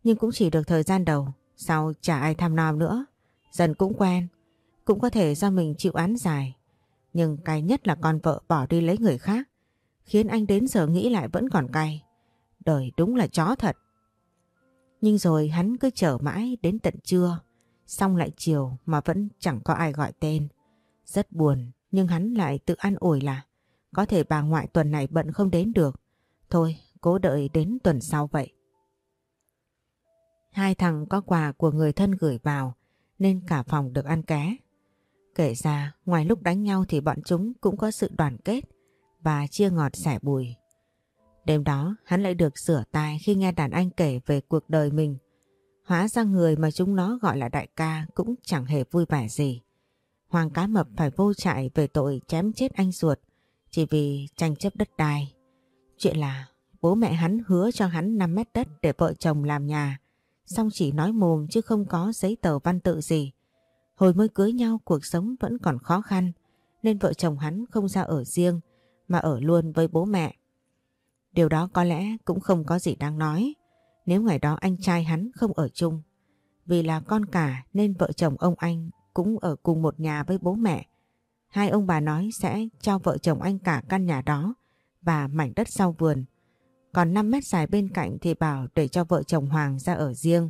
Nhưng cũng chỉ được thời gian đầu. Sau chả ai tham nom nữa. Dần cũng quen. Cũng có thể do mình chịu án dài. Nhưng cay nhất là con vợ bỏ đi lấy người khác. Khiến anh đến giờ nghĩ lại vẫn còn cay. Đời đúng là chó thật. Nhưng rồi hắn cứ chờ mãi đến tận trưa. Xong lại chiều mà vẫn chẳng có ai gọi tên. Rất buồn, nhưng hắn lại tự an ủi là có thể bà ngoại tuần này bận không đến được. Thôi, cố đợi đến tuần sau vậy. Hai thằng có quà của người thân gửi vào, nên cả phòng được ăn ké. Kể ra, ngoài lúc đánh nhau thì bọn chúng cũng có sự đoàn kết và chia ngọt sẻ bùi. Đêm đó, hắn lại được sửa tai khi nghe đàn anh kể về cuộc đời mình. Hóa ra người mà chúng nó gọi là đại ca cũng chẳng hề vui vẻ gì. Hoàng cá mập phải vô trại về tội chém chết anh ruột, chỉ vì tranh chấp đất đai. Chuyện là, bố mẹ hắn hứa cho hắn 5 mét đất để vợ chồng làm nhà song chỉ nói mồm chứ không có giấy tờ văn tự gì. Hồi mới cưới nhau, cuộc sống vẫn còn khó khăn, nên vợ chồng hắn không ra ở riêng, mà ở luôn với bố mẹ. Điều đó có lẽ cũng không có gì đáng nói, nếu ngày đó anh trai hắn không ở chung. Vì là con cả nên vợ chồng ông anh cũng ở cùng một nhà với bố mẹ. Hai ông bà nói sẽ cho vợ chồng anh cả căn nhà đó và mảnh đất sau vườn. Còn 5 mét dài bên cạnh thì bảo để cho vợ chồng Hoàng ra ở riêng.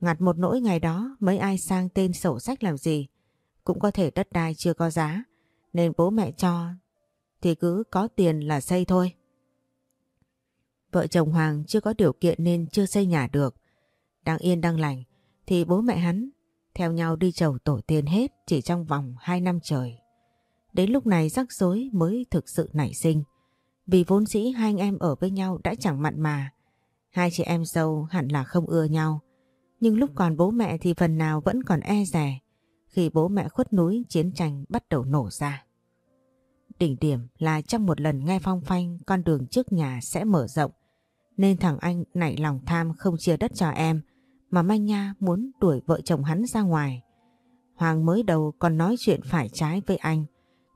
Ngặt một nỗi ngày đó, mấy ai sang tên sổ sách làm gì. Cũng có thể đất đai chưa có giá, nên bố mẹ cho thì cứ có tiền là xây thôi. Vợ chồng Hoàng chưa có điều kiện nên chưa xây nhà được. Đang yên đang lành thì bố mẹ hắn theo nhau đi chầu tổ tiên hết chỉ trong vòng 2 năm trời. Đến lúc này rắc rối mới thực sự nảy sinh. Vì vốn dĩ hai anh em ở với nhau đã chẳng mặn mà. Hai chị em dâu hẳn là không ưa nhau. Nhưng lúc còn bố mẹ thì phần nào vẫn còn e rè. Khi bố mẹ khuất núi chiến tranh bắt đầu nổ ra. Đỉnh điểm là trong một lần nghe phong phanh con đường trước nhà sẽ mở rộng. Nên thằng anh nảy lòng tham không chia đất cho em mà manh nha muốn đuổi vợ chồng hắn ra ngoài. Hoàng mới đầu còn nói chuyện phải trái với anh,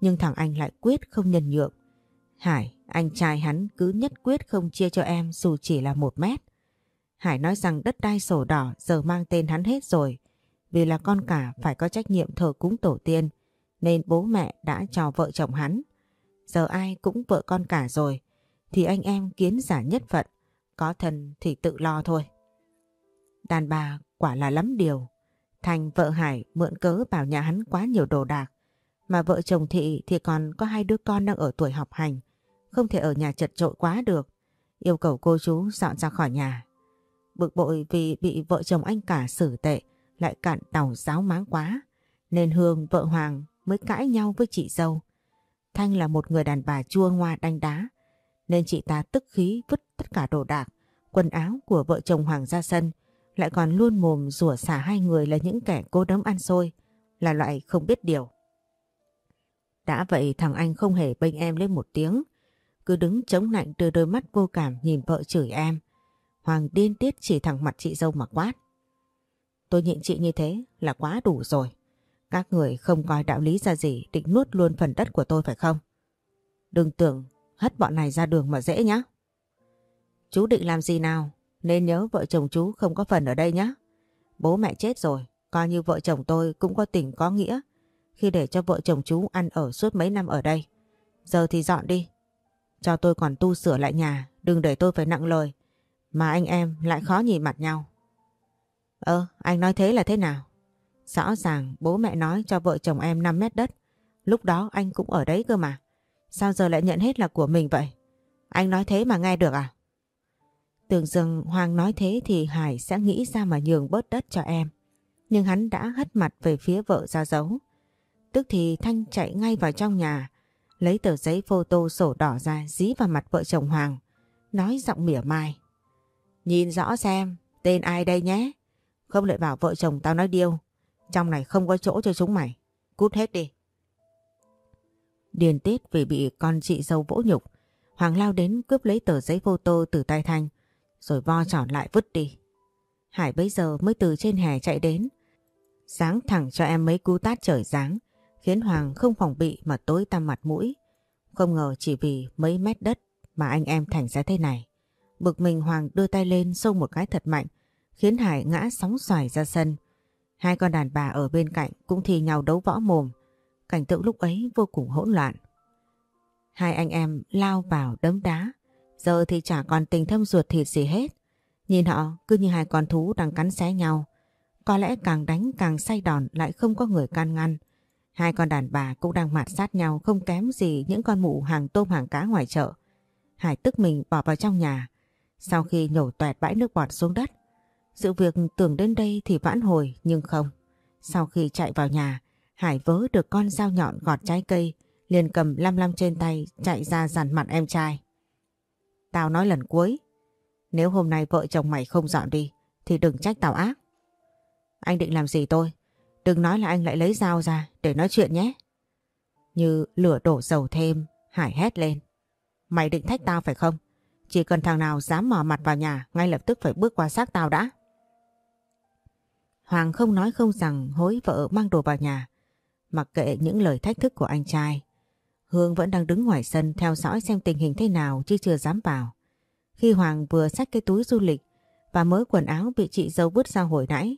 nhưng thằng anh lại quyết không nhân nhượng. Hải, anh trai hắn cứ nhất quyết không chia cho em dù chỉ là một mét. Hải nói rằng đất đai sổ đỏ giờ mang tên hắn hết rồi, vì là con cả phải có trách nhiệm thờ cúng tổ tiên, nên bố mẹ đã cho vợ chồng hắn. Giờ ai cũng vợ con cả rồi, thì anh em kiến giả nhất phận, có thân thì tự lo thôi. Đàn bà quả là lắm điều. Thành vợ Hải mượn cớ bảo nhà hắn quá nhiều đồ đạc. Mà vợ chồng Thị thì còn có hai đứa con đang ở tuổi học hành. Không thể ở nhà chật trội quá được. Yêu cầu cô chú dọn ra khỏi nhà. Bực bội vì bị vợ chồng anh cả xử tệ lại cạn tàu giáo máng quá. Nên Hương vợ Hoàng mới cãi nhau với chị dâu. Thanh là một người đàn bà chua ngoa đanh đá. Nên chị ta tức khí vứt tất cả đồ đạc, quần áo của vợ chồng Hoàng ra sân lại còn luôn mồm rủa xả hai người là những kẻ cố đấm ăn xôi, là loại không biết điều. Đã vậy thằng anh không hề bênh em lên một tiếng, cứ đứng chống lạnh đưa đôi mắt vô cảm nhìn vợ chửi em. Hoàng điên tiết chỉ thẳng mặt chị dâu mà quát. Tôi nhịn chị như thế là quá đủ rồi. Các người không coi đạo lý ra gì định nuốt luôn phần đất của tôi phải không? Đừng tưởng hất bọn này ra đường mà dễ nhá. Chú định làm gì nào? Nên nhớ vợ chồng chú không có phần ở đây nhá Bố mẹ chết rồi, coi như vợ chồng tôi cũng có tình có nghĩa khi để cho vợ chồng chú ăn ở suốt mấy năm ở đây. Giờ thì dọn đi. Cho tôi còn tu sửa lại nhà, đừng để tôi phải nặng lời. Mà anh em lại khó nhìn mặt nhau. Ơ, anh nói thế là thế nào? Rõ ràng bố mẹ nói cho vợ chồng em 5 mét đất. Lúc đó anh cũng ở đấy cơ mà. Sao giờ lại nhận hết là của mình vậy? Anh nói thế mà nghe được à? Tưởng rằng Hoàng nói thế thì Hải sẽ nghĩ ra mà nhường bớt đất cho em. Nhưng hắn đã hất mặt về phía vợ ra dấu. Tức thì Thanh chạy ngay vào trong nhà, lấy tờ giấy photo sổ đỏ ra dí vào mặt vợ chồng Hoàng, nói giọng mỉa mai. Nhìn rõ xem, tên ai đây nhé? Không lại bảo vợ chồng tao nói điêu. Trong này không có chỗ cho chúng mày. Cút hết đi. Điền tiết vì bị con chị dâu vỗ nhục. Hoàng lao đến cướp lấy tờ giấy photo từ tay Thanh. Rồi vo tròn lại vứt đi. Hải bây giờ mới từ trên hè chạy đến. sáng thẳng cho em mấy cú tát trời giáng. Khiến Hoàng không phòng bị mà tối tăm mặt mũi. Không ngờ chỉ vì mấy mét đất mà anh em thành ra thế này. Bực mình Hoàng đưa tay lên xông một cái thật mạnh. Khiến Hải ngã sóng xoài ra sân. Hai con đàn bà ở bên cạnh cũng thi nhau đấu võ mồm. Cảnh tượng lúc ấy vô cùng hỗn loạn. Hai anh em lao vào đấm đá. Giờ thì chả còn tình thâm ruột thịt gì hết. Nhìn họ cứ như hai con thú đang cắn xé nhau. Có lẽ càng đánh càng say đòn lại không có người can ngăn. Hai con đàn bà cũng đang mạt sát nhau không kém gì những con mụ hàng tôm hàng cá ngoài chợ. Hải tức mình bỏ vào trong nhà. Sau khi nhổ toẹt bãi nước bọt xuống đất, sự việc tưởng đến đây thì vãn hồi nhưng không. Sau khi chạy vào nhà, Hải vớ được con dao nhọn gọt trái cây, liền cầm lăm lăm trên tay chạy ra dàn mặt em trai. Tao nói lần cuối, nếu hôm nay vợ chồng mày không dọn đi, thì đừng trách tao ác. Anh định làm gì tôi? Đừng nói là anh lại lấy dao ra để nói chuyện nhé. Như lửa đổ dầu thêm, Hải hét lên. Mày định thách tao phải không? Chỉ cần thằng nào dám mò mặt vào nhà, ngay lập tức phải bước qua xác tao đã. Hoàng không nói không rằng hối vợ mang đồ vào nhà. Mặc kệ những lời thách thức của anh trai. Hương vẫn đang đứng ngoài sân theo dõi xem tình hình thế nào chứ chưa dám vào. Khi Hoàng vừa xách cái túi du lịch và mớ quần áo bị chị dâu vứt ra hồi nãy,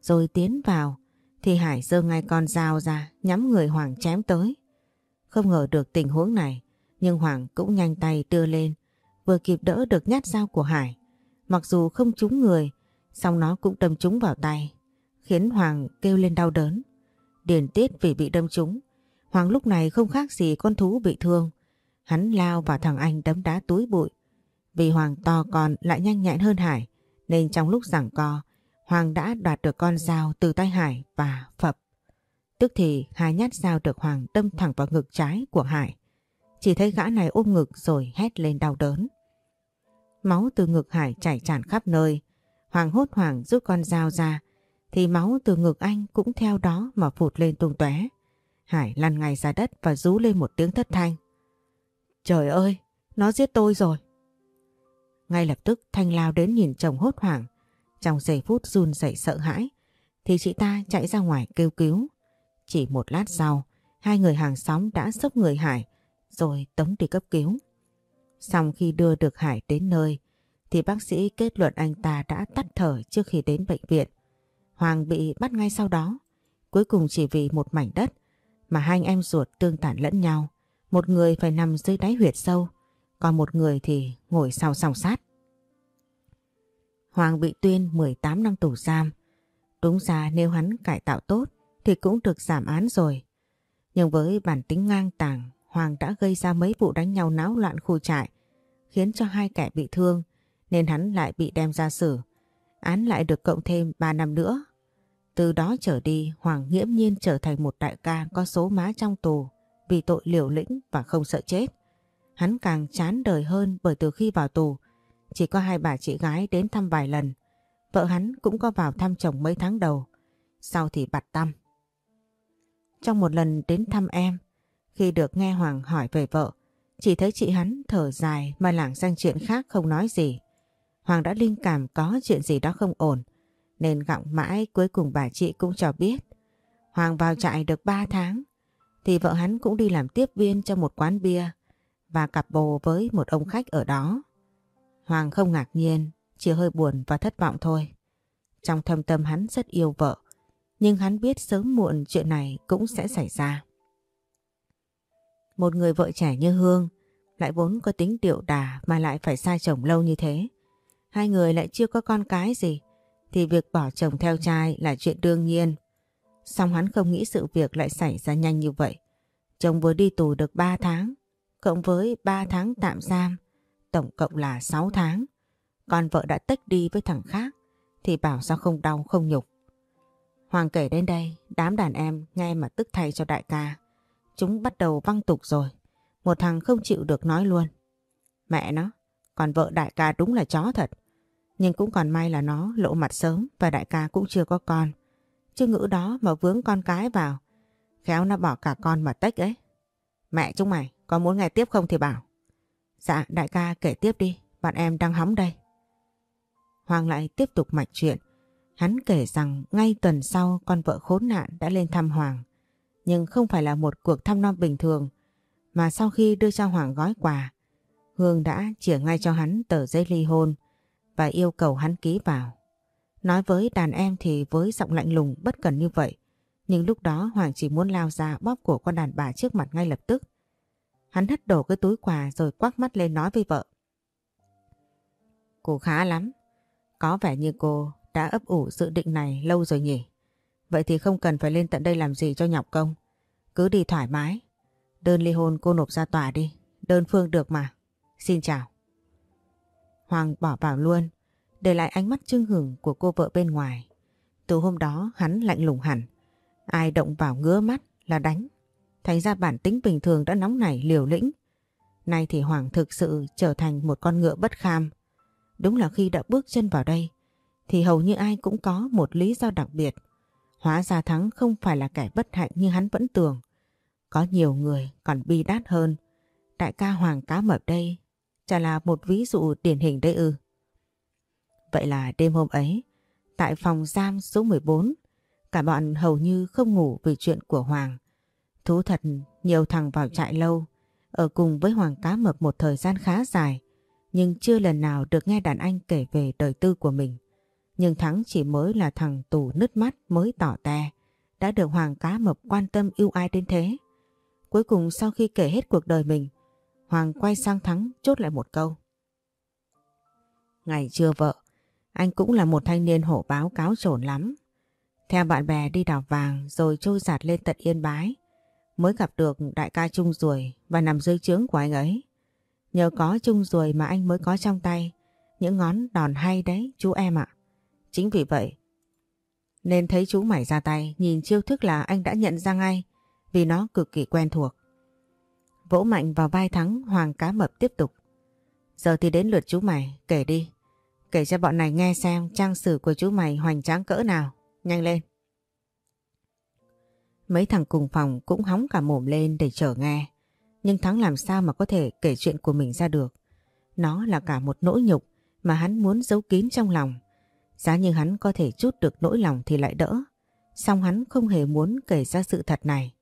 rồi tiến vào, thì Hải giơ ngay con dao ra nhắm người Hoàng chém tới. Không ngờ được tình huống này, nhưng Hoàng cũng nhanh tay đưa lên, vừa kịp đỡ được nhát dao của Hải. Mặc dù không trúng người, song nó cũng đâm trúng vào tay, khiến Hoàng kêu lên đau đớn. Điền tiết vì bị đâm trúng. Hoàng lúc này không khác gì con thú bị thương. Hắn lao vào thằng anh đấm đá túi bụi. Vì Hoàng to còn lại nhanh nhẹn hơn Hải nên trong lúc giảng co Hoàng đã đoạt được con dao từ tay Hải và phập. Tức thì hai nhát dao được Hoàng đâm thẳng vào ngực trái của Hải. Chỉ thấy gã này ôm ngực rồi hét lên đau đớn. Máu từ ngực Hải chảy tràn khắp nơi. Hoàng hốt hoảng rút con dao ra thì máu từ ngực anh cũng theo đó mà phụt lên tung tóe. Hải lăn ngay ra đất và rú lên một tiếng thất thanh. Trời ơi, nó giết tôi rồi. Ngay lập tức Thanh lao đến nhìn chồng hốt hoảng. Trong giây phút run rẩy sợ hãi thì chị ta chạy ra ngoài kêu cứu. Chỉ một lát sau, hai người hàng xóm đã sốc người Hải rồi tống đi cấp cứu. Xong khi đưa được Hải đến nơi thì bác sĩ kết luận anh ta đã tắt thở trước khi đến bệnh viện. Hoàng bị bắt ngay sau đó. Cuối cùng chỉ vì một mảnh đất mà hai anh em ruột tương tản lẫn nhau. Một người phải nằm dưới đáy huyệt sâu, còn một người thì ngồi sau song sát. Hoàng bị tuyên 18 năm tù giam. Đúng ra nếu hắn cải tạo tốt thì cũng được giảm án rồi. Nhưng với bản tính ngang tàng, Hoàng đã gây ra mấy vụ đánh nhau náo loạn khu trại, khiến cho hai kẻ bị thương, nên hắn lại bị đem ra xử. Án lại được cộng thêm 3 năm nữa từ đó trở đi Hoàng nghiễm nhiên trở thành một đại ca có số má trong tù vì tội liều lĩnh và không sợ chết. Hắn càng chán đời hơn bởi từ khi vào tù chỉ có hai bà chị gái đến thăm vài lần. Vợ hắn cũng có vào thăm chồng mấy tháng đầu. Sau thì bặt tâm. Trong một lần đến thăm em, khi được nghe Hoàng hỏi về vợ, chỉ thấy chị hắn thở dài mà lảng sang chuyện khác không nói gì. Hoàng đã linh cảm có chuyện gì đó không ổn nên gặng mãi cuối cùng bà chị cũng cho biết. Hoàng vào trại được 3 tháng thì vợ hắn cũng đi làm tiếp viên cho một quán bia và cặp bồ với một ông khách ở đó. Hoàng không ngạc nhiên, chỉ hơi buồn và thất vọng thôi. Trong thâm tâm hắn rất yêu vợ, nhưng hắn biết sớm muộn chuyện này cũng sẽ xảy ra. Một người vợ trẻ như Hương lại vốn có tính điệu đà mà lại phải xa chồng lâu như thế. Hai người lại chưa có con cái gì thì việc bỏ chồng theo trai là chuyện đương nhiên. Xong hắn không nghĩ sự việc lại xảy ra nhanh như vậy. Chồng vừa đi tù được 3 tháng, cộng với 3 tháng tạm giam, tổng cộng là 6 tháng. Còn vợ đã tách đi với thằng khác, thì bảo sao không đau không nhục. Hoàng kể đến đây, đám đàn em nghe mà tức thay cho đại ca. Chúng bắt đầu văng tục rồi. Một thằng không chịu được nói luôn. Mẹ nó, còn vợ đại ca đúng là chó thật. Nhưng cũng còn may là nó lộ mặt sớm và đại ca cũng chưa có con. Chứ ngữ đó mà vướng con cái vào. Khéo nó bỏ cả con mà tách ấy. Mẹ chúng mày, có muốn nghe tiếp không thì bảo. Dạ, đại ca kể tiếp đi, bạn em đang hóng đây. Hoàng lại tiếp tục mạch chuyện. Hắn kể rằng ngay tuần sau con vợ khốn nạn đã lên thăm Hoàng. Nhưng không phải là một cuộc thăm non bình thường, mà sau khi đưa cho Hoàng gói quà, Hương đã chỉa ngay cho hắn tờ giấy ly hôn và yêu cầu hắn ký vào. Nói với đàn em thì với giọng lạnh lùng bất cần như vậy, nhưng lúc đó Hoàng chỉ muốn lao ra bóp cổ con đàn bà trước mặt ngay lập tức. Hắn hất đổ cái túi quà rồi quắc mắt lên nói với vợ. Cô khá lắm, có vẻ như cô đã ấp ủ dự định này lâu rồi nhỉ. Vậy thì không cần phải lên tận đây làm gì cho nhọc công. Cứ đi thoải mái. Đơn ly hôn cô nộp ra tòa đi. Đơn phương được mà. Xin chào. Hoàng bỏ vào luôn, để lại ánh mắt trưng hưởng của cô vợ bên ngoài. Từ hôm đó hắn lạnh lùng hẳn. Ai động vào ngứa mắt là đánh. Thành ra bản tính bình thường đã nóng nảy liều lĩnh. Nay thì Hoàng thực sự trở thành một con ngựa bất kham. Đúng là khi đã bước chân vào đây, thì hầu như ai cũng có một lý do đặc biệt. Hóa ra Thắng không phải là kẻ bất hạnh như hắn vẫn tưởng. Có nhiều người còn bi đát hơn. Đại ca Hoàng cá mập đây chả là một ví dụ điển hình đấy ư. Vậy là đêm hôm ấy, tại phòng giam số 14, cả bọn hầu như không ngủ vì chuyện của Hoàng. Thú thật, nhiều thằng vào trại lâu, ở cùng với Hoàng cá mập một thời gian khá dài, nhưng chưa lần nào được nghe đàn anh kể về đời tư của mình. Nhưng Thắng chỉ mới là thằng tù nứt mắt mới tỏ te, đã được Hoàng cá mập quan tâm yêu ai đến thế. Cuối cùng sau khi kể hết cuộc đời mình, Hoàng quay sang Thắng chốt lại một câu. Ngày chưa vợ, anh cũng là một thanh niên hổ báo cáo trồn lắm. Theo bạn bè đi đào vàng rồi trôi giạt lên tận Yên Bái, mới gặp được đại ca Trung Ruồi và nằm dưới trướng của anh ấy. Nhờ có Trung Ruồi mà anh mới có trong tay những ngón đòn hay đấy chú em ạ. Chính vì vậy, nên thấy chú mày ra tay nhìn chiêu thức là anh đã nhận ra ngay vì nó cực kỳ quen thuộc. Vỗ mạnh vào vai Thắng Hoàng cá mập tiếp tục. Giờ thì đến lượt chú mày, kể đi. Kể cho bọn này nghe xem trang sử của chú mày hoành tráng cỡ nào. Nhanh lên. Mấy thằng cùng phòng cũng hóng cả mồm lên để chờ nghe. Nhưng Thắng làm sao mà có thể kể chuyện của mình ra được. Nó là cả một nỗi nhục mà hắn muốn giấu kín trong lòng. Giá như hắn có thể chút được nỗi lòng thì lại đỡ. Xong hắn không hề muốn kể ra sự thật này.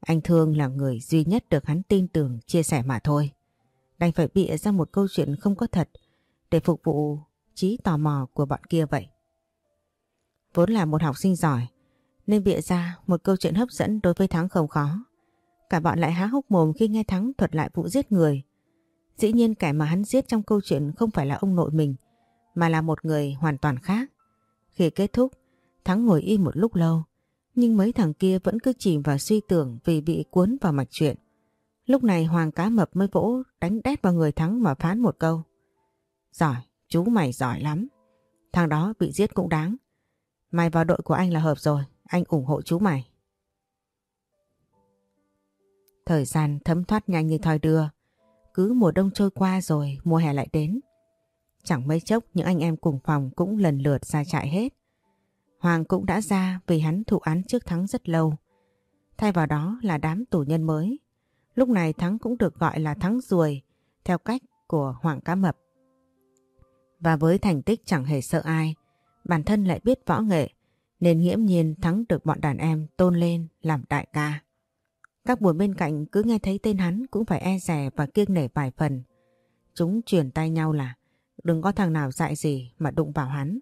Anh Thương là người duy nhất được hắn tin tưởng chia sẻ mà thôi. Đành phải bịa ra một câu chuyện không có thật để phục vụ trí tò mò của bọn kia vậy. Vốn là một học sinh giỏi nên bịa ra một câu chuyện hấp dẫn đối với Thắng không khó. Cả bọn lại há hốc mồm khi nghe Thắng thuật lại vụ giết người. Dĩ nhiên kẻ mà hắn giết trong câu chuyện không phải là ông nội mình mà là một người hoàn toàn khác. Khi kết thúc, Thắng ngồi im một lúc lâu nhưng mấy thằng kia vẫn cứ chìm vào suy tưởng vì bị cuốn vào mạch chuyện. Lúc này Hoàng cá mập mới vỗ đánh đét vào người Thắng mà phán một câu. Giỏi, chú mày giỏi lắm. Thằng đó bị giết cũng đáng. Mày vào đội của anh là hợp rồi, anh ủng hộ chú mày. Thời gian thấm thoát nhanh như thoi đưa. Cứ mùa đông trôi qua rồi mùa hè lại đến. Chẳng mấy chốc những anh em cùng phòng cũng lần lượt ra trại hết. Hoàng cũng đã ra vì hắn thụ án trước Thắng rất lâu. Thay vào đó là đám tù nhân mới. Lúc này Thắng cũng được gọi là Thắng Ruồi theo cách của Hoàng Cá Mập. Và với thành tích chẳng hề sợ ai, bản thân lại biết võ nghệ nên nghiễm nhiên Thắng được bọn đàn em tôn lên làm đại ca. Các buồn bên cạnh cứ nghe thấy tên hắn cũng phải e rè và kiêng nể vài phần. Chúng truyền tay nhau là đừng có thằng nào dại gì mà đụng vào hắn.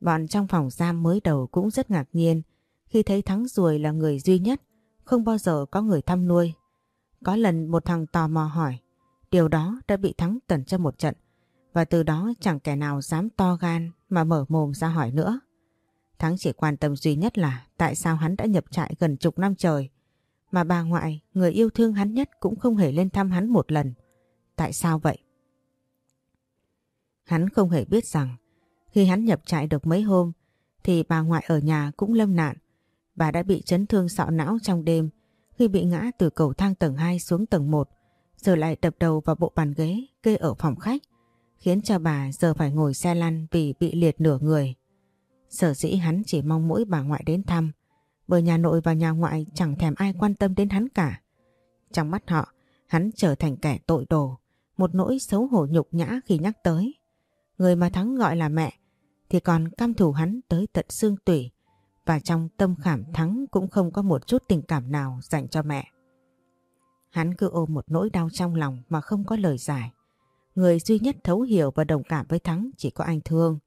Bọn trong phòng giam mới đầu cũng rất ngạc nhiên khi thấy Thắng Ruồi là người duy nhất, không bao giờ có người thăm nuôi. Có lần một thằng tò mò hỏi, điều đó đã bị Thắng tẩn cho một trận và từ đó chẳng kẻ nào dám to gan mà mở mồm ra hỏi nữa. Thắng chỉ quan tâm duy nhất là tại sao hắn đã nhập trại gần chục năm trời mà bà ngoại, người yêu thương hắn nhất cũng không hề lên thăm hắn một lần. Tại sao vậy? Hắn không hề biết rằng khi hắn nhập trại được mấy hôm thì bà ngoại ở nhà cũng lâm nạn. Bà đã bị chấn thương sọ não trong đêm khi bị ngã từ cầu thang tầng 2 xuống tầng 1 rồi lại đập đầu vào bộ bàn ghế kê ở phòng khách khiến cho bà giờ phải ngồi xe lăn vì bị liệt nửa người. Sở dĩ hắn chỉ mong mỗi bà ngoại đến thăm bởi nhà nội và nhà ngoại chẳng thèm ai quan tâm đến hắn cả. Trong mắt họ, hắn trở thành kẻ tội đồ, một nỗi xấu hổ nhục nhã khi nhắc tới. Người mà Thắng gọi là mẹ thì còn căm thù hắn tới tận xương tủy và trong tâm khảm Thắng cũng không có một chút tình cảm nào dành cho mẹ. Hắn cứ ôm một nỗi đau trong lòng mà không có lời giải. Người duy nhất thấu hiểu và đồng cảm với Thắng chỉ có anh Thương,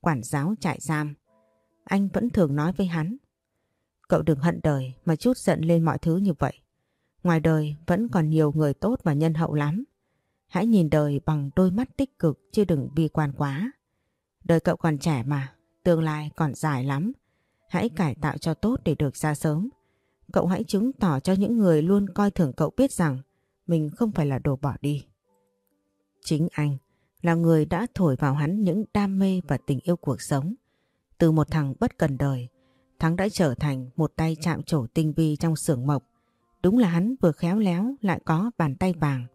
quản giáo trại giam. Anh vẫn thường nói với hắn Cậu đừng hận đời mà chút giận lên mọi thứ như vậy. Ngoài đời vẫn còn nhiều người tốt và nhân hậu lắm. Hãy nhìn đời bằng đôi mắt tích cực chứ đừng bi quan quá. Đời cậu còn trẻ mà, tương lai còn dài lắm. Hãy cải tạo cho tốt để được ra sớm. Cậu hãy chứng tỏ cho những người luôn coi thường cậu biết rằng mình không phải là đồ bỏ đi. Chính anh là người đã thổi vào hắn những đam mê và tình yêu cuộc sống. Từ một thằng bất cần đời, Thắng đã trở thành một tay chạm trổ tinh vi trong xưởng mộc. Đúng là hắn vừa khéo léo lại có bàn tay vàng.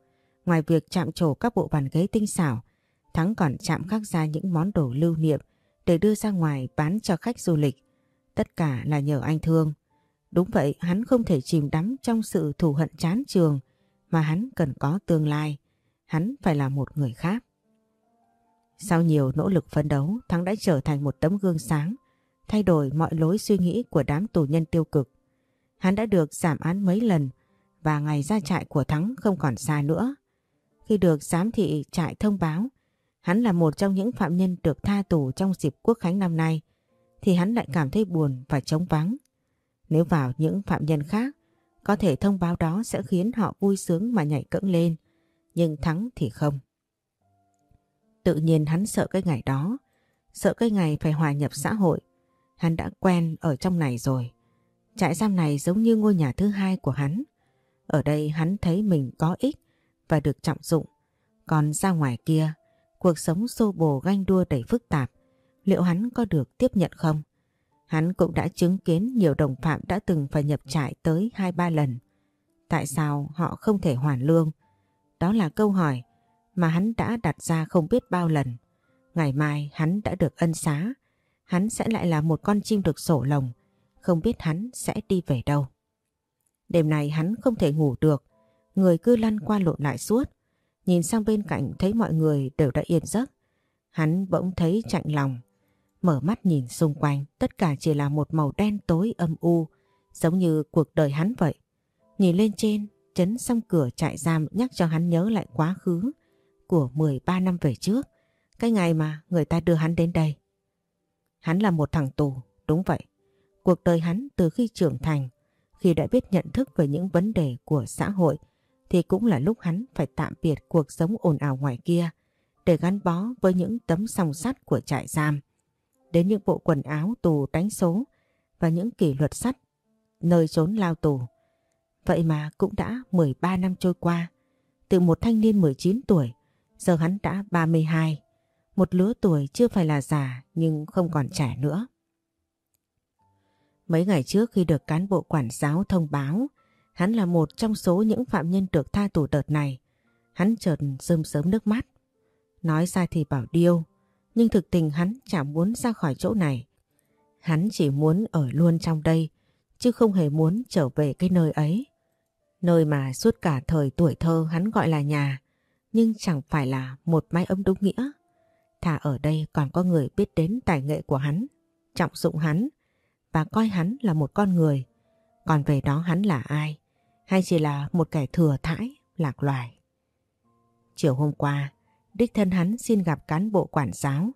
Ngoài việc chạm trổ các bộ bàn ghế tinh xảo, Thắng còn chạm khắc ra những món đồ lưu niệm để đưa ra ngoài bán cho khách du lịch. Tất cả là nhờ anh thương. Đúng vậy, hắn không thể chìm đắm trong sự thù hận chán trường mà hắn cần có tương lai. Hắn phải là một người khác. Sau nhiều nỗ lực phấn đấu, Thắng đã trở thành một tấm gương sáng thay đổi mọi lối suy nghĩ của đám tù nhân tiêu cực. Hắn đã được giảm án mấy lần và ngày ra trại của Thắng không còn xa nữa. Khi được giám thị trại thông báo hắn là một trong những phạm nhân được tha tù trong dịp quốc khánh năm nay thì hắn lại cảm thấy buồn và trống vắng. Nếu vào những phạm nhân khác có thể thông báo đó sẽ khiến họ vui sướng mà nhảy cẫng lên nhưng Thắng thì không. Tự nhiên hắn sợ cái ngày đó sợ cái ngày phải hòa nhập xã hội Hắn đã quen ở trong này rồi. Trại giam này giống như ngôi nhà thứ hai của hắn. Ở đây hắn thấy mình có ích và được trọng dụng. Còn ra ngoài kia, cuộc sống xô bồ ganh đua đầy phức tạp. Liệu hắn có được tiếp nhận không? Hắn cũng đã chứng kiến nhiều đồng phạm đã từng phải nhập trại tới 2-3 lần. Tại sao họ không thể hoàn lương? Đó là câu hỏi mà hắn đã đặt ra không biết bao lần. Ngày mai hắn đã được ân xá hắn sẽ lại là một con chim được sổ lồng, không biết hắn sẽ đi về đâu. Đêm này hắn không thể ngủ được, người cứ lăn qua lộn lại suốt, nhìn sang bên cạnh thấy mọi người đều đã yên giấc. Hắn bỗng thấy chạnh lòng, mở mắt nhìn xung quanh, tất cả chỉ là một màu đen tối âm u, giống như cuộc đời hắn vậy. Nhìn lên trên, chấn xong cửa trại giam nhắc cho hắn nhớ lại quá khứ của 13 năm về trước, cái ngày mà người ta đưa hắn đến đây. Hắn là một thằng tù, đúng vậy. Cuộc đời hắn từ khi trưởng thành, khi đã biết nhận thức về những vấn đề của xã hội, thì cũng là lúc hắn phải tạm biệt cuộc sống ồn ào ngoài kia để gắn bó với những tấm song sắt của trại giam, đến những bộ quần áo tù đánh số và những kỷ luật sắt nơi trốn lao tù. Vậy mà cũng đã 13 năm trôi qua, từ một thanh niên 19 tuổi, giờ hắn đã 32, một lứa tuổi chưa phải là già nhưng không còn trẻ nữa. Mấy ngày trước khi được cán bộ quản giáo thông báo hắn là một trong số những phạm nhân được tha tù đợt này, hắn chợt rơm sớm nước mắt. Nói ra thì bảo điêu, nhưng thực tình hắn chẳng muốn ra khỏi chỗ này. Hắn chỉ muốn ở luôn trong đây, chứ không hề muốn trở về cái nơi ấy. Nơi mà suốt cả thời tuổi thơ hắn gọi là nhà, nhưng chẳng phải là một mái ấm đúng nghĩa. Thà ở đây còn có người biết đến tài nghệ của hắn, trọng dụng hắn và coi hắn là một con người. Còn về đó hắn là ai? Hay chỉ là một kẻ thừa thãi, lạc loài? Chiều hôm qua, đích thân hắn xin gặp cán bộ quản giáo.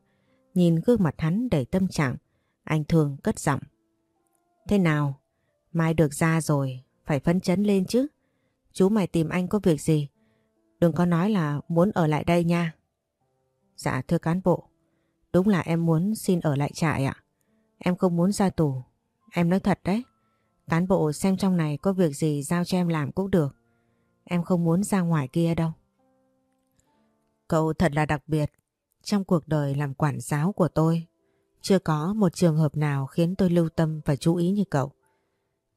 Nhìn gương mặt hắn đầy tâm trạng, anh thường cất giọng. Thế nào? Mai được ra rồi, phải phấn chấn lên chứ. Chú mày tìm anh có việc gì? Đừng có nói là muốn ở lại đây nha. Dạ thưa cán bộ, đúng là em muốn xin ở lại trại ạ. Em không muốn ra tù. Em nói thật đấy. Cán bộ xem trong này có việc gì giao cho em làm cũng được. Em không muốn ra ngoài kia đâu. Cậu thật là đặc biệt. Trong cuộc đời làm quản giáo của tôi, chưa có một trường hợp nào khiến tôi lưu tâm và chú ý như cậu.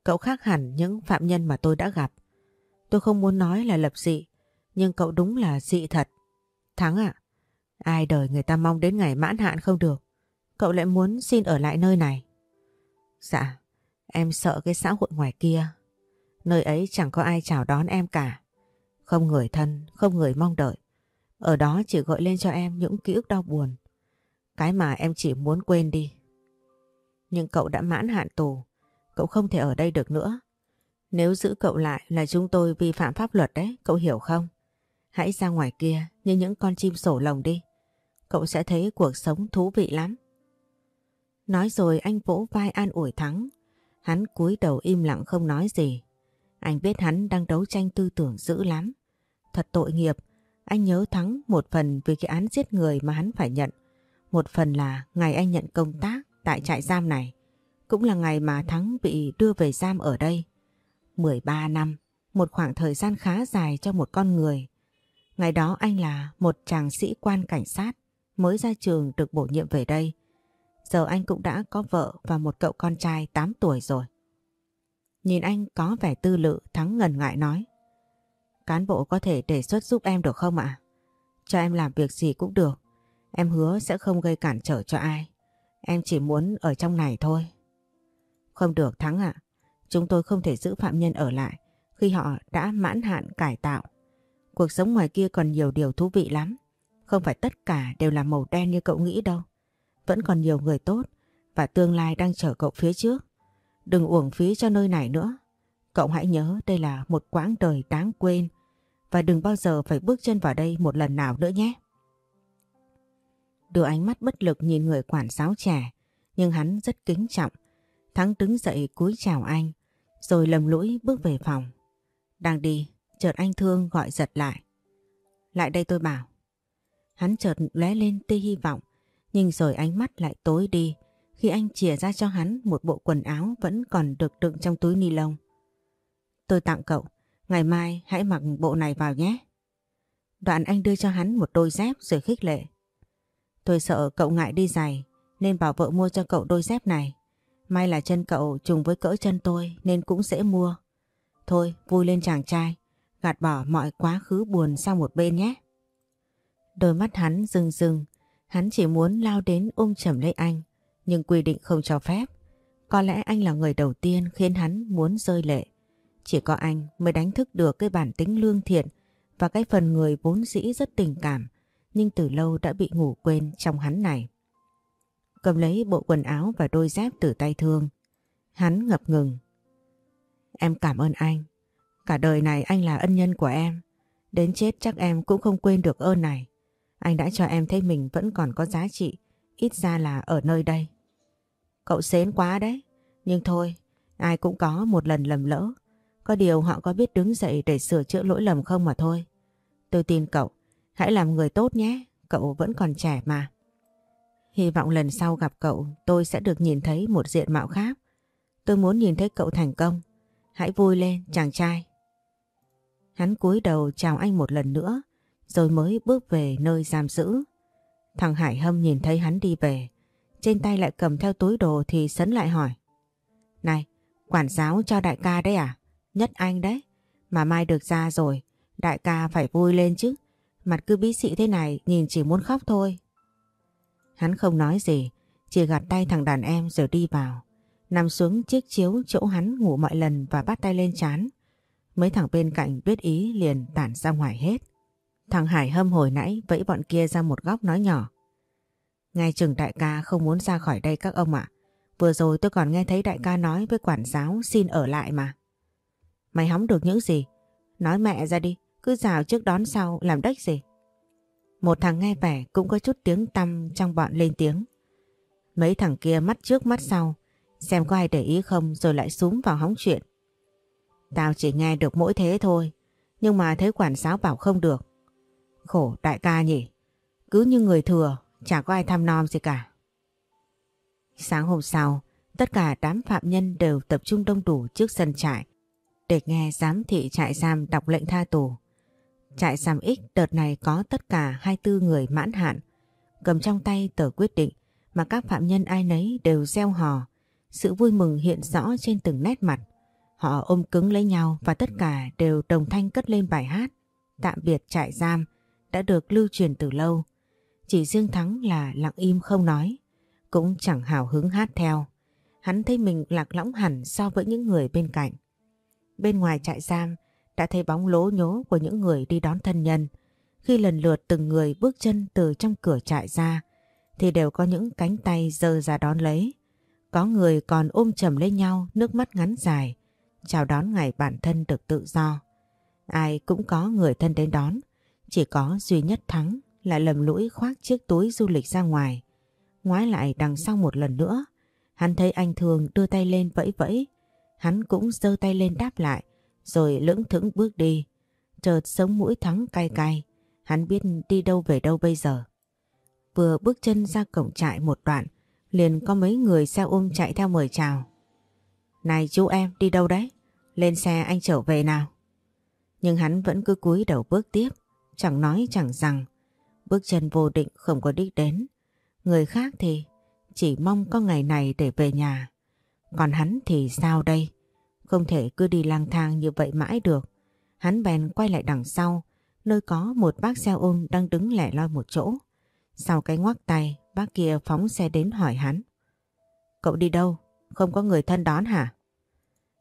Cậu khác hẳn những phạm nhân mà tôi đã gặp. Tôi không muốn nói là lập dị, nhưng cậu đúng là dị thật. Thắng ạ, ai đời người ta mong đến ngày mãn hạn không được. Cậu lại muốn xin ở lại nơi này. Dạ, em sợ cái xã hội ngoài kia. Nơi ấy chẳng có ai chào đón em cả. Không người thân, không người mong đợi. Ở đó chỉ gợi lên cho em những ký ức đau buồn. Cái mà em chỉ muốn quên đi. Nhưng cậu đã mãn hạn tù. Cậu không thể ở đây được nữa. Nếu giữ cậu lại là chúng tôi vi phạm pháp luật đấy, cậu hiểu không? Hãy ra ngoài kia như những con chim sổ lồng đi. Cậu sẽ thấy cuộc sống thú vị lắm. Nói rồi anh vỗ vai an ủi Thắng. Hắn cúi đầu im lặng không nói gì. Anh biết hắn đang đấu tranh tư tưởng dữ lắm. Thật tội nghiệp, anh nhớ Thắng một phần vì cái án giết người mà hắn phải nhận. Một phần là ngày anh nhận công tác tại trại giam này. Cũng là ngày mà Thắng bị đưa về giam ở đây. 13 năm, một khoảng thời gian khá dài cho một con người. Ngày đó anh là một chàng sĩ quan cảnh sát mới ra trường được bổ nhiệm về đây. Giờ anh cũng đã có vợ và một cậu con trai 8 tuổi rồi. Nhìn anh có vẻ tư lự Thắng ngần ngại nói. Cán bộ có thể đề xuất giúp em được không ạ? Cho em làm việc gì cũng được. Em hứa sẽ không gây cản trở cho ai. Em chỉ muốn ở trong này thôi. Không được Thắng ạ. Chúng tôi không thể giữ phạm nhân ở lại khi họ đã mãn hạn cải tạo. Cuộc sống ngoài kia còn nhiều điều thú vị lắm. Không phải tất cả đều là màu đen như cậu nghĩ đâu. Vẫn còn nhiều người tốt và tương lai đang chờ cậu phía trước. Đừng uổng phí cho nơi này nữa. Cậu hãy nhớ đây là một quãng đời đáng quên và đừng bao giờ phải bước chân vào đây một lần nào nữa nhé. Đưa ánh mắt bất lực nhìn người quản giáo trẻ, nhưng hắn rất kính trọng. Thắng đứng dậy cúi chào anh rồi lầm lũi bước về phòng. Đang đi, chợt anh Thương gọi giật lại. Lại đây tôi bảo. Hắn chợt lóe lên tia hy vọng nhưng rồi ánh mắt lại tối đi khi anh chìa ra cho hắn một bộ quần áo vẫn còn được đựng trong túi ni lông. Tôi tặng cậu, ngày mai hãy mặc bộ này vào nhé. Đoạn anh đưa cho hắn một đôi dép rồi khích lệ. Tôi sợ cậu ngại đi giày nên bảo vợ mua cho cậu đôi dép này. May là chân cậu trùng với cỡ chân tôi nên cũng dễ mua. Thôi vui lên chàng trai, gạt bỏ mọi quá khứ buồn sang một bên nhé. Đôi mắt hắn rừng rừng, hắn chỉ muốn lao đến ôm chầm lấy anh nhưng quy định không cho phép. Có lẽ anh là người đầu tiên khiến hắn muốn rơi lệ. Chỉ có anh mới đánh thức được cái bản tính lương thiện và cái phần người vốn dĩ rất tình cảm nhưng từ lâu đã bị ngủ quên trong hắn này. Cầm lấy bộ quần áo và đôi dép từ tay thương. Hắn ngập ngừng. Em cảm ơn anh. Cả đời này anh là ân nhân của em. Đến chết chắc em cũng không quên được ơn này. Anh đã cho em thấy mình vẫn còn có giá trị, ít ra là ở nơi đây. Cậu xến quá đấy. Nhưng thôi, ai cũng có một lần lầm lỡ. Có điều họ có biết đứng dậy để sửa chữa lỗi lầm không mà thôi. Tôi tin cậu, hãy làm người tốt nhé, cậu vẫn còn trẻ mà. Hy vọng lần sau gặp cậu tôi sẽ được nhìn thấy một diện mạo khác. Tôi muốn nhìn thấy cậu thành công. Hãy vui lên chàng trai. Hắn cúi đầu chào anh một lần nữa rồi mới bước về nơi giam giữ. Thằng Hải Hâm nhìn thấy hắn đi về trên tay lại cầm theo túi đồ thì sấn lại hỏi. Này, quản giáo cho đại ca đấy à? Nhất anh đấy. Mà mai được ra rồi, đại ca phải vui lên chứ. Mặt cứ bí xị thế này nhìn chỉ muốn khóc thôi. Hắn không nói gì, chỉ gạt tay thằng đàn em rồi đi vào. Nằm xuống chiếc chiếu chỗ hắn ngủ mọi lần và bắt tay lên chán. Mấy thằng bên cạnh biết ý liền tản ra ngoài hết. Thằng Hải hâm hồi nãy vẫy bọn kia ra một góc nói nhỏ. Ngay chừng đại ca không muốn ra khỏi đây các ông ạ. Vừa rồi tôi còn nghe thấy đại ca nói với quản giáo xin ở lại mà. Mày hóng được những gì? Nói mẹ ra đi, cứ rào trước đón sau làm đếch gì. Một thằng nghe vẻ cũng có chút tiếng tăm trong bọn lên tiếng. Mấy thằng kia mắt trước mắt sau, xem có ai để ý không rồi lại súng vào hóng chuyện. Tao chỉ nghe được mỗi thế thôi, nhưng mà thấy quản giáo bảo không được. Khổ đại ca nhỉ, cứ như người thừa Chả có ai thăm nom gì cả. Sáng hôm sau, tất cả đám phạm nhân đều tập trung đông đủ trước sân trại để nghe giám thị trại giam đọc lệnh tha tù. Trại giam X đợt này có tất cả 24 người mãn hạn, cầm trong tay tờ quyết định mà các phạm nhân ai nấy đều gieo hò. Sự vui mừng hiện rõ trên từng nét mặt. Họ ôm cứng lấy nhau và tất cả đều đồng thanh cất lên bài hát Tạm biệt trại giam đã được lưu truyền từ lâu. Chỉ riêng Thắng là lặng im không nói, cũng chẳng hào hứng hát theo. Hắn thấy mình lạc lõng hẳn so với những người bên cạnh. Bên ngoài trại giam đã thấy bóng lố nhố của những người đi đón thân nhân. Khi lần lượt từng người bước chân từ trong cửa trại ra thì đều có những cánh tay dơ ra đón lấy. Có người còn ôm chầm lấy nhau nước mắt ngắn dài, chào đón ngày bản thân được tự do. Ai cũng có người thân đến đón, chỉ có duy nhất Thắng là lầm lũi khoác chiếc túi du lịch ra ngoài. Ngoái lại đằng sau một lần nữa, hắn thấy anh Thường đưa tay lên vẫy vẫy, hắn cũng giơ tay lên đáp lại, rồi lững thững bước đi. Chợt sống mũi Thắng cay cay, hắn biết đi đâu về đâu bây giờ. Vừa bước chân ra cổng trại một đoạn, liền có mấy người xe ôm chạy theo mời chào. Này chú em đi đâu đấy? Lên xe anh trở về nào. Nhưng hắn vẫn cứ cúi đầu bước tiếp, chẳng nói chẳng rằng. Bước chân vô định không có đích đến. Người khác thì chỉ mong có ngày này để về nhà. Còn hắn thì sao đây? Không thể cứ đi lang thang như vậy mãi được. Hắn bèn quay lại đằng sau, nơi có một bác xe ôm đang đứng lẻ loi một chỗ. Sau cái ngoắc tay, bác kia phóng xe đến hỏi hắn. Cậu đi đâu? Không có người thân đón hả?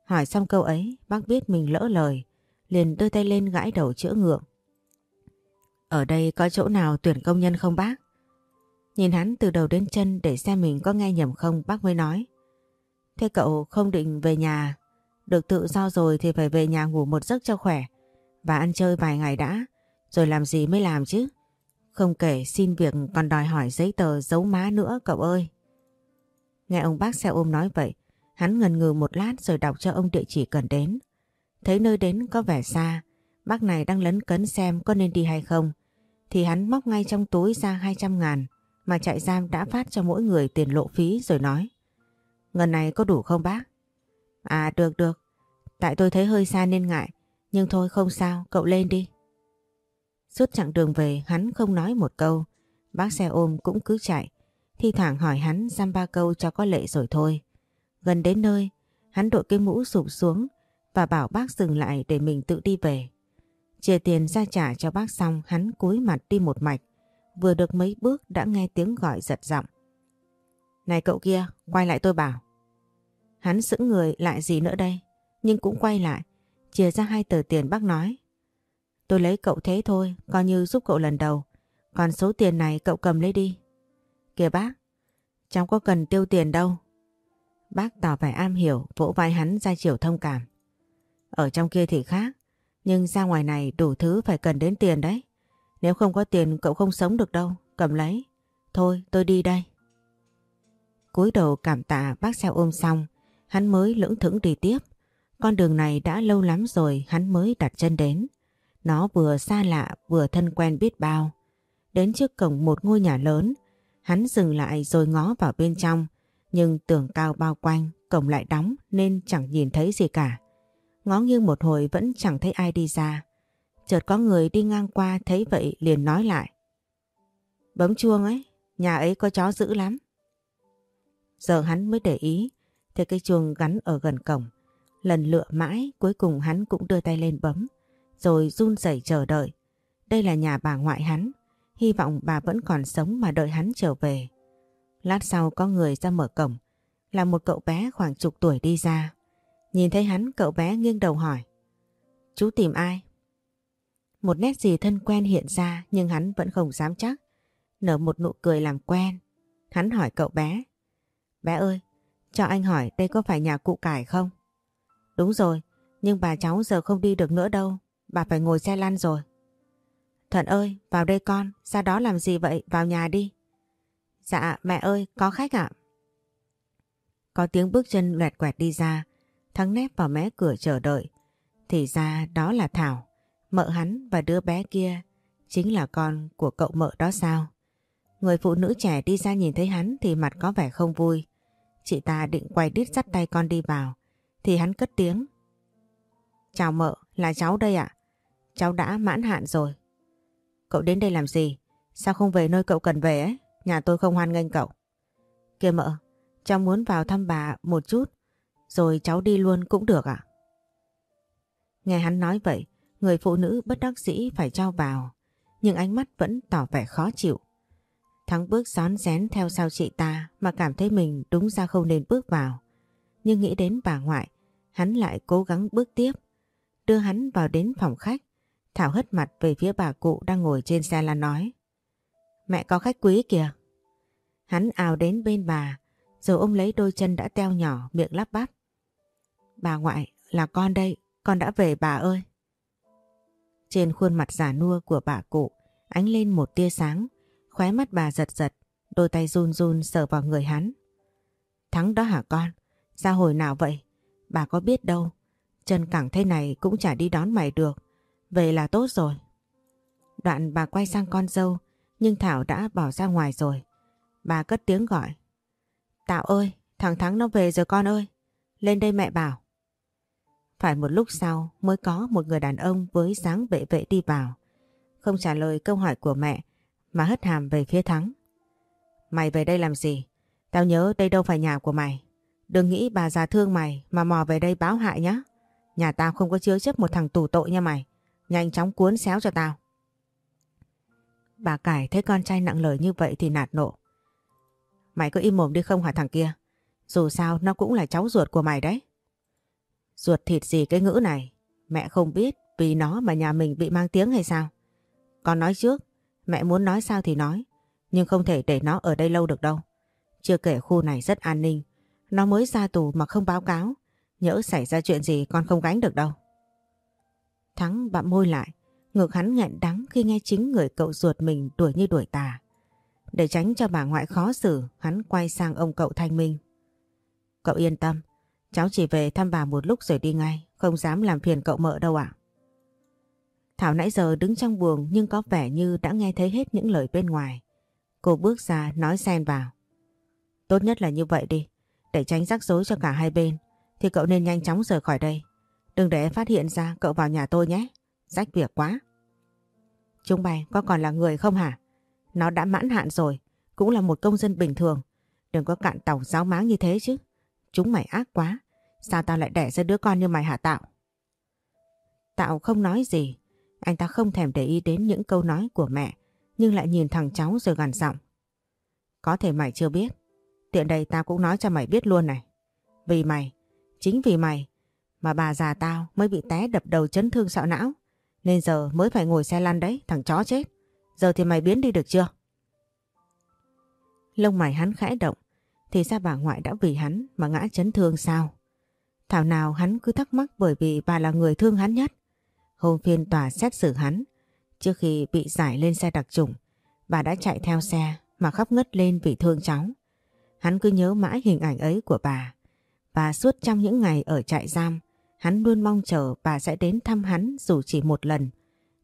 Hỏi xong câu ấy, bác biết mình lỡ lời, liền đưa tay lên gãi đầu chữa ngượng. Ở đây có chỗ nào tuyển công nhân không bác? Nhìn hắn từ đầu đến chân để xem mình có nghe nhầm không bác mới nói. Thế cậu không định về nhà, được tự do rồi thì phải về nhà ngủ một giấc cho khỏe và ăn chơi vài ngày đã, rồi làm gì mới làm chứ. Không kể xin việc còn đòi hỏi giấy tờ giấu má nữa cậu ơi. Nghe ông bác xe ôm nói vậy, hắn ngần ngừ một lát rồi đọc cho ông địa chỉ cần đến. Thấy nơi đến có vẻ xa, bác này đang lấn cấn xem có nên đi hay không, thì hắn móc ngay trong túi ra 200 ngàn mà trại giam đã phát cho mỗi người tiền lộ phí rồi nói. Ngân này có đủ không bác? À được được, tại tôi thấy hơi xa nên ngại, nhưng thôi không sao, cậu lên đi. Suốt chặng đường về hắn không nói một câu, bác xe ôm cũng cứ chạy, thi thoảng hỏi hắn giam ba câu cho có lệ rồi thôi. Gần đến nơi, hắn đội cái mũ sụp xuống và bảo bác dừng lại để mình tự đi về. Chia tiền ra trả cho bác xong hắn cúi mặt đi một mạch, vừa được mấy bước đã nghe tiếng gọi giật giọng. Này cậu kia, quay lại tôi bảo. Hắn sững người lại gì nữa đây, nhưng cũng quay lại, chia ra hai tờ tiền bác nói. Tôi lấy cậu thế thôi, coi như giúp cậu lần đầu. Còn số tiền này cậu cầm lấy đi. Kìa bác, cháu có cần tiêu tiền đâu. Bác tỏ vẻ am hiểu, vỗ vai hắn ra chiều thông cảm. Ở trong kia thì khác, nhưng ra ngoài này đủ thứ phải cần đến tiền đấy. Nếu không có tiền cậu không sống được đâu, cầm lấy. Thôi tôi đi đây. cúi đầu cảm tạ bác xe ôm xong, hắn mới lưỡng thững đi tiếp. Con đường này đã lâu lắm rồi hắn mới đặt chân đến. Nó vừa xa lạ vừa thân quen biết bao. Đến trước cổng một ngôi nhà lớn, hắn dừng lại rồi ngó vào bên trong. Nhưng tường cao bao quanh, cổng lại đóng nên chẳng nhìn thấy gì cả. Ngó nghiêng một hồi vẫn chẳng thấy ai đi ra. Chợt có người đi ngang qua thấy vậy liền nói lại. Bấm chuông ấy, nhà ấy có chó dữ lắm. Giờ hắn mới để ý, thấy cái chuông gắn ở gần cổng. Lần lựa mãi cuối cùng hắn cũng đưa tay lên bấm, rồi run rẩy chờ đợi. Đây là nhà bà ngoại hắn, hy vọng bà vẫn còn sống mà đợi hắn trở về. Lát sau có người ra mở cổng, là một cậu bé khoảng chục tuổi đi ra. Nhìn thấy hắn cậu bé nghiêng đầu hỏi. Chú tìm ai? Một nét gì thân quen hiện ra nhưng hắn vẫn không dám chắc. Nở một nụ cười làm quen. Hắn hỏi cậu bé. Bé ơi, cho anh hỏi đây có phải nhà cụ cải không? Đúng rồi, nhưng bà cháu giờ không đi được nữa đâu. Bà phải ngồi xe lăn rồi. Thuận ơi, vào đây con, ra đó làm gì vậy? Vào nhà đi. Dạ, mẹ ơi, có khách ạ. Có tiếng bước chân loẹt quẹt đi ra. Thắng nép vào mé cửa chờ đợi. Thì ra đó là Thảo. Mợ hắn và đứa bé kia chính là con của cậu mợ đó sao? Người phụ nữ trẻ đi ra nhìn thấy hắn thì mặt có vẻ không vui. Chị ta định quay đít dắt tay con đi vào. Thì hắn cất tiếng. Chào mợ, là cháu đây ạ. Cháu đã mãn hạn rồi. Cậu đến đây làm gì? Sao không về nơi cậu cần về ấy? Nhà tôi không hoan nghênh cậu. Kìa mợ, cháu muốn vào thăm bà một chút. Rồi cháu đi luôn cũng được ạ. Nghe hắn nói vậy, người phụ nữ bất đắc dĩ phải cho vào. Nhưng ánh mắt vẫn tỏ vẻ khó chịu. Thắng bước xón rén theo sau chị ta mà cảm thấy mình đúng ra không nên bước vào. Nhưng nghĩ đến bà ngoại, hắn lại cố gắng bước tiếp. Đưa hắn vào đến phòng khách. Thảo hất mặt về phía bà cụ đang ngồi trên xe lan nói. Mẹ có khách quý kìa. Hắn ào đến bên bà, rồi ôm lấy đôi chân đã teo nhỏ miệng lắp bắp. Bà ngoại, là con đây, con đã về bà ơi. Trên khuôn mặt giả nua của bà cụ ánh lên một tia sáng, khóe mắt bà giật giật, đôi tay run run sờ vào người hắn. Thắng đó hả con? Ra hồi nào vậy? Bà có biết đâu. Chân cẳng thế này cũng chả đi đón mày được. Về là tốt rồi. Đoạn bà quay sang con dâu, nhưng Thảo đã bỏ ra ngoài rồi. Bà cất tiếng gọi. Tạo ơi, thằng Thắng nó về rồi con ơi. Lên đây mẹ bảo. Phải một lúc sau mới có một người đàn ông với dáng vệ vệ đi vào. Không trả lời câu hỏi của mẹ mà hất hàm về phía Thắng. Mày về đây làm gì? Tao nhớ đây đâu phải nhà của mày. Đừng nghĩ bà già thương mày mà mò về đây báo hại nhá. Nhà tao không có chứa chấp một thằng tù tội nha mày. Nhanh chóng cuốn xéo cho tao. Bà Cải thấy con trai nặng lời như vậy thì nạt nộ. Mày có im mồm đi không hả thằng kia? Dù sao nó cũng là cháu ruột của mày đấy. Ruột thịt gì cái ngữ này? Mẹ không biết vì nó mà nhà mình bị mang tiếng hay sao? Con nói trước, mẹ muốn nói sao thì nói. Nhưng không thể để nó ở đây lâu được đâu. Chưa kể khu này rất an ninh. Nó mới ra tù mà không báo cáo. Nhỡ xảy ra chuyện gì con không gánh được đâu. Thắng bặm môi lại. ngược hắn nghẹn đắng khi nghe chính người cậu ruột mình đuổi như đuổi tà. Để tránh cho bà ngoại khó xử, hắn quay sang ông cậu Thanh Minh. Cậu yên tâm, cháu chỉ về thăm bà một lúc rồi đi ngay, không dám làm phiền cậu mợ đâu ạ. Thảo nãy giờ đứng trong buồng nhưng có vẻ như đã nghe thấy hết những lời bên ngoài. Cô bước ra nói xen vào. Tốt nhất là như vậy đi, để tránh rắc rối cho cả hai bên, thì cậu nên nhanh chóng rời khỏi đây. Đừng để phát hiện ra cậu vào nhà tôi nhé, rách việc quá. Chúng mày có còn là người không hả? Nó đã mãn hạn rồi, cũng là một công dân bình thường. Đừng có cạn tàu giáo máng như thế chứ. Chúng mày ác quá. Sao tao lại đẻ ra đứa con như mày hả Tạo? Tạo không nói gì. Anh ta không thèm để ý đến những câu nói của mẹ, nhưng lại nhìn thằng cháu rồi gằn giọng. Có thể mày chưa biết. Tiện đây tao cũng nói cho mày biết luôn này. Vì mày, chính vì mày, mà bà già tao mới bị té đập đầu chấn thương sọ não. Nên giờ mới phải ngồi xe lăn đấy, thằng chó chết. Giờ thì mày biến đi được chưa? Lông mày hắn khẽ động, thì ra bà ngoại đã vì hắn mà ngã chấn thương sao? Thảo nào hắn cứ thắc mắc bởi vì bà là người thương hắn nhất. Hôm phiên tòa xét xử hắn, trước khi bị giải lên xe đặc trùng, bà đã chạy theo xe mà khóc ngất lên vì thương cháu. Hắn cứ nhớ mãi hình ảnh ấy của bà. Và suốt trong những ngày ở trại giam, hắn luôn mong chờ bà sẽ đến thăm hắn dù chỉ một lần.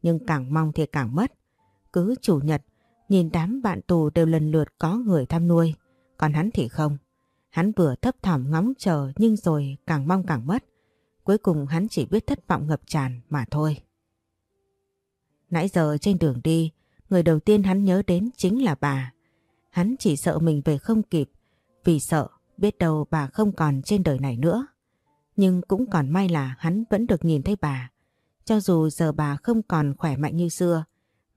Nhưng càng mong thì càng mất. Cứ chủ nhật, nhìn đám bạn tù đều lần lượt có người thăm nuôi. Còn hắn thì không. Hắn vừa thấp thỏm ngóng chờ nhưng rồi càng mong càng mất. Cuối cùng hắn chỉ biết thất vọng ngập tràn mà thôi. Nãy giờ trên đường đi, người đầu tiên hắn nhớ đến chính là bà. Hắn chỉ sợ mình về không kịp, vì sợ biết đâu bà không còn trên đời này nữa. Nhưng cũng còn may là hắn vẫn được nhìn thấy bà. Cho dù giờ bà không còn khỏe mạnh như xưa,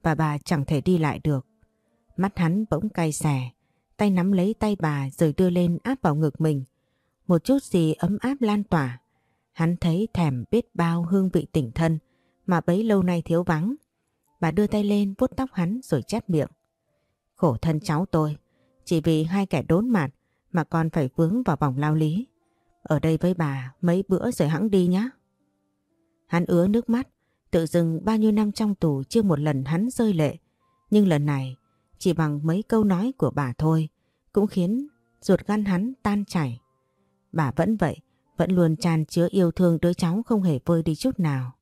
và bà chẳng thể đi lại được. Mắt hắn bỗng cay xè, tay nắm lấy tay bà rồi đưa lên áp vào ngực mình. Một chút gì ấm áp lan tỏa. Hắn thấy thèm biết bao hương vị tỉnh thân mà bấy lâu nay thiếu vắng. Bà đưa tay lên vuốt tóc hắn rồi chép miệng. Khổ thân cháu tôi, chỉ vì hai kẻ đốn mặt mà còn phải vướng vào vòng lao lý. Ở đây với bà mấy bữa rồi hãng đi nhé. Hắn ứa nước mắt, tự dưng bao nhiêu năm trong tù chưa một lần hắn rơi lệ. Nhưng lần này, chỉ bằng mấy câu nói của bà thôi, cũng khiến ruột gan hắn tan chảy. Bà vẫn vậy, vẫn luôn tràn chứa yêu thương đứa cháu không hề vơi đi chút nào.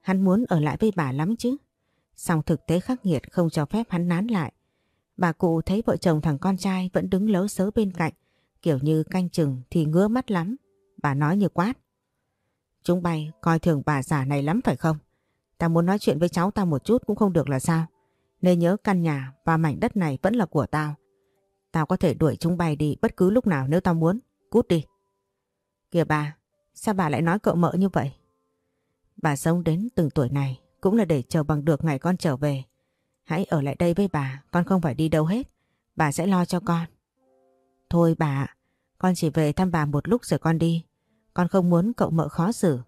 Hắn muốn ở lại với bà lắm chứ. Song thực tế khắc nghiệt không cho phép hắn nán lại. Bà cụ thấy vợ chồng thằng con trai vẫn đứng lấu sớ bên cạnh, Kiểu như canh chừng thì ngứa mắt lắm. Bà nói như quát. Chúng bay coi thường bà già này lắm phải không? Ta muốn nói chuyện với cháu tao một chút cũng không được là sao? Nên nhớ căn nhà và mảnh đất này vẫn là của tao. Tao có thể đuổi chúng bay đi bất cứ lúc nào nếu tao muốn. Cút đi. Kìa bà, sao bà lại nói cậu mợ như vậy? Bà sống đến từng tuổi này cũng là để chờ bằng được ngày con trở về. Hãy ở lại đây với bà, con không phải đi đâu hết. Bà sẽ lo cho con. Thôi bà, con chỉ về thăm bà một lúc rồi con đi. Con không muốn cậu mợ khó xử.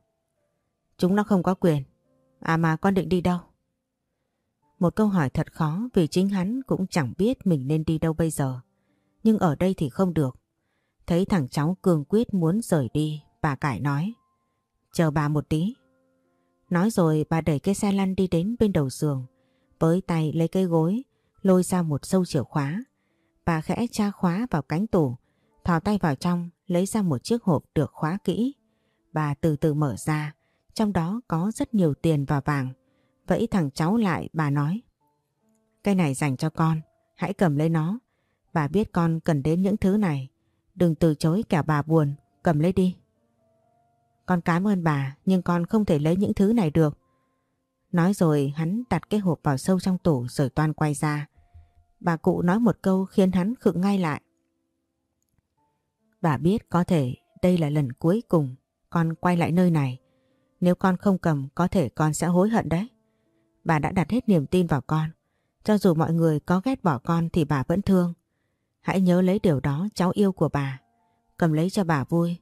Chúng nó không có quyền. À mà con định đi đâu? Một câu hỏi thật khó vì chính hắn cũng chẳng biết mình nên đi đâu bây giờ. Nhưng ở đây thì không được. Thấy thằng cháu cường quyết muốn rời đi, bà cải nói. Chờ bà một tí. Nói rồi bà đẩy cái xe lăn đi đến bên đầu giường. Với tay lấy cây gối, lôi ra một sâu chìa khóa. Bà khẽ tra khóa vào cánh tủ, thò tay vào trong, lấy ra một chiếc hộp được khóa kỹ. Bà từ từ mở ra, trong đó có rất nhiều tiền và vàng. Vẫy thằng cháu lại bà nói. Cái này dành cho con, hãy cầm lấy nó. Bà biết con cần đến những thứ này. Đừng từ chối cả bà buồn, cầm lấy đi. Con cảm ơn bà nhưng con không thể lấy những thứ này được. Nói rồi, hắn đặt cái hộp vào sâu trong tủ rồi toan quay ra. Bà cụ nói một câu khiến hắn khựng ngay lại. Bà biết có thể đây là lần cuối cùng con quay lại nơi này. Nếu con không cầm, có thể con sẽ hối hận đấy. Bà đã đặt hết niềm tin vào con. Cho dù mọi người có ghét bỏ con thì bà vẫn thương. Hãy nhớ lấy điều đó, cháu yêu của bà. Cầm lấy cho bà vui.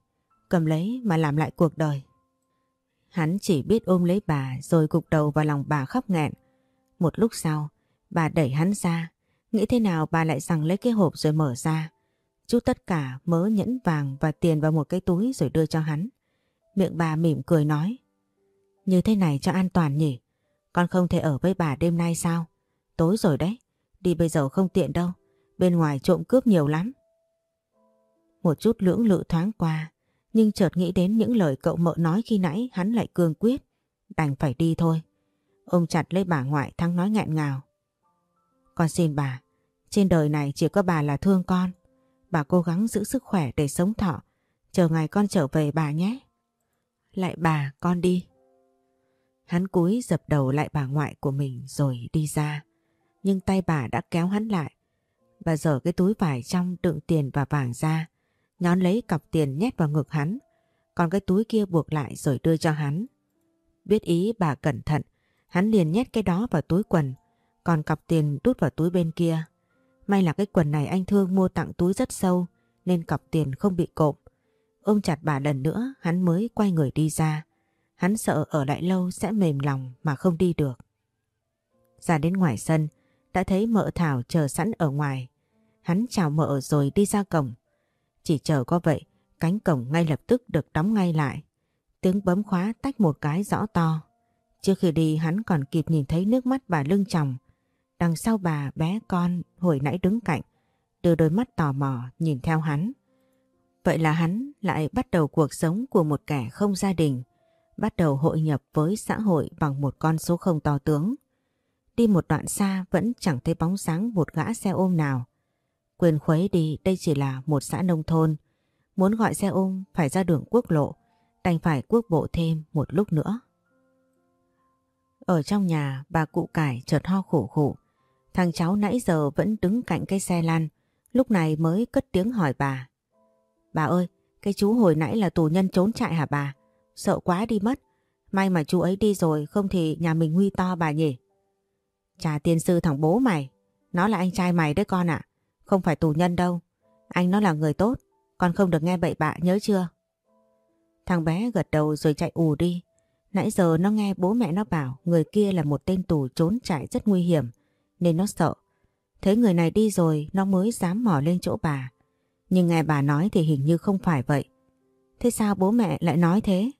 Cầm lấy mà làm lại cuộc đời. Hắn chỉ biết ôm lấy bà rồi gục đầu vào lòng bà khóc nghẹn. Một lúc sau, bà đẩy hắn ra. Nghĩ thế nào bà lại rằng lấy cái hộp rồi mở ra. Chút tất cả mớ nhẫn vàng và tiền vào một cái túi rồi đưa cho hắn. Miệng bà mỉm cười nói. Như thế này cho an toàn nhỉ? Con không thể ở với bà đêm nay sao? Tối rồi đấy. Đi bây giờ không tiện đâu. Bên ngoài trộm cướp nhiều lắm. Một chút lưỡng lự thoáng qua. Nhưng chợt nghĩ đến những lời cậu mợ nói khi nãy hắn lại cương quyết. Đành phải đi thôi. Ôm chặt lấy bà ngoại thắng nói nghẹn ngào. Con xin bà. Trên đời này chỉ có bà là thương con. Bà cố gắng giữ sức khỏe để sống thọ. Chờ ngày con trở về bà nhé. Lại bà, con đi. Hắn cúi dập đầu lại bà ngoại của mình rồi đi ra. Nhưng tay bà đã kéo hắn lại. Bà dở cái túi vải trong đựng tiền và vàng ra. Nhón lấy cọc tiền nhét vào ngực hắn. Còn cái túi kia buộc lại rồi đưa cho hắn. Biết ý bà cẩn thận. Hắn liền nhét cái đó vào túi quần. Còn cọc tiền đút vào túi bên kia. May là cái quần này anh Thương mua tặng túi rất sâu. Nên cọc tiền không bị cộm. Ôm chặt bà lần nữa hắn mới quay người đi ra. Hắn sợ ở lại lâu sẽ mềm lòng mà không đi được. Ra đến ngoài sân, đã thấy mợ Thảo chờ sẵn ở ngoài. Hắn chào mợ rồi đi ra cổng. Chỉ chờ có vậy, cánh cổng ngay lập tức được đóng ngay lại. Tiếng bấm khóa tách một cái rõ to. Trước khi đi hắn còn kịp nhìn thấy nước mắt bà lưng chồng. Đằng sau bà bé con hồi nãy đứng cạnh, đưa đôi mắt tò mò nhìn theo hắn. Vậy là hắn lại bắt đầu cuộc sống của một kẻ không gia đình, bắt đầu hội nhập với xã hội bằng một con số không to tướng. Đi một đoạn xa vẫn chẳng thấy bóng sáng một gã xe ôm nào. Quyền khuấy đi đây chỉ là một xã nông thôn. Muốn gọi xe ôm phải ra đường quốc lộ, đành phải quốc bộ thêm một lúc nữa. Ở trong nhà bà cụ cải chợt ho khổ khổ. Thằng cháu nãy giờ vẫn đứng cạnh cây xe lăn, lúc này mới cất tiếng hỏi bà. Bà ơi, cái chú hồi nãy là tù nhân trốn chạy hả bà? Sợ quá đi mất. May mà chú ấy đi rồi không thì nhà mình nguy to bà nhỉ. Chà tiên sư thằng bố mày. Nó là anh trai mày đấy con ạ. Không phải tù nhân đâu. Anh nó là người tốt. Con không được nghe bậy bạ nhớ chưa? Thằng bé gật đầu rồi chạy ù đi. Nãy giờ nó nghe bố mẹ nó bảo người kia là một tên tù trốn chạy rất nguy hiểm. Nên nó sợ. Thấy người này đi rồi nó mới dám mò lên chỗ bà. Nhưng nghe bà nói thì hình như không phải vậy. Thế sao bố mẹ lại nói thế?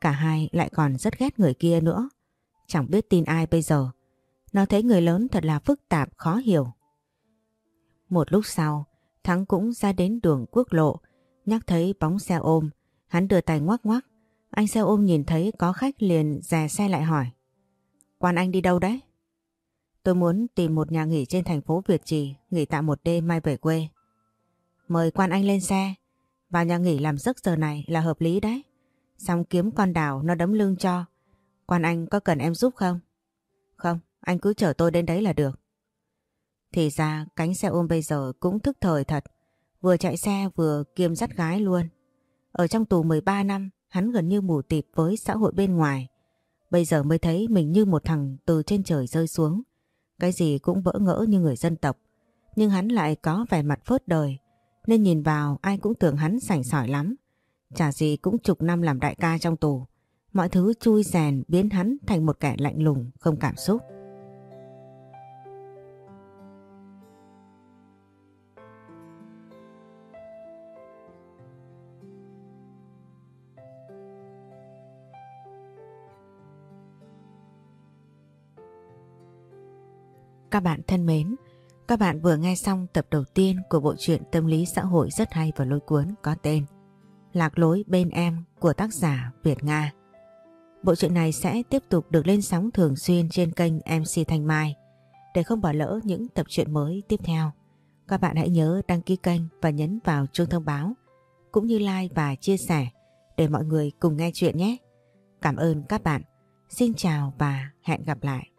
Cả hai lại còn rất ghét người kia nữa. Chẳng biết tin ai bây giờ. Nó thấy người lớn thật là phức tạp, khó hiểu. Một lúc sau, Thắng cũng ra đến đường quốc lộ, nhắc thấy bóng xe ôm. Hắn đưa tay ngoắc ngoắc. Anh xe ôm nhìn thấy có khách liền dè xe lại hỏi. Quan anh đi đâu đấy? Tôi muốn tìm một nhà nghỉ trên thành phố Việt Trì, nghỉ tạm một đêm mai về quê. Mời quan anh lên xe. Vào nhà nghỉ làm giấc giờ này là hợp lý đấy. Xong kiếm con đào nó đấm lưng cho. Quan anh có cần em giúp không? Không, anh cứ chở tôi đến đấy là được. Thì ra cánh xe ôm bây giờ cũng thức thời thật. Vừa chạy xe vừa kiêm dắt gái luôn. Ở trong tù 13 năm, hắn gần như mù tịt với xã hội bên ngoài. Bây giờ mới thấy mình như một thằng từ trên trời rơi xuống. Cái gì cũng bỡ ngỡ như người dân tộc. Nhưng hắn lại có vẻ mặt phớt đời. Nên nhìn vào ai cũng tưởng hắn sảnh sỏi lắm. Chả gì cũng chục năm làm đại ca trong tù. Mọi thứ chui rèn biến hắn thành một kẻ lạnh lùng, không cảm xúc. Các bạn thân mến, các bạn vừa nghe xong tập đầu tiên của bộ truyện tâm lý xã hội rất hay và lôi cuốn có tên Lạc lối bên em của tác giả Việt Nga. Bộ truyện này sẽ tiếp tục được lên sóng thường xuyên trên kênh MC Thanh Mai. Để không bỏ lỡ những tập truyện mới tiếp theo, các bạn hãy nhớ đăng ký kênh và nhấn vào chuông thông báo, cũng như like và chia sẻ để mọi người cùng nghe chuyện nhé. Cảm ơn các bạn. Xin chào và hẹn gặp lại.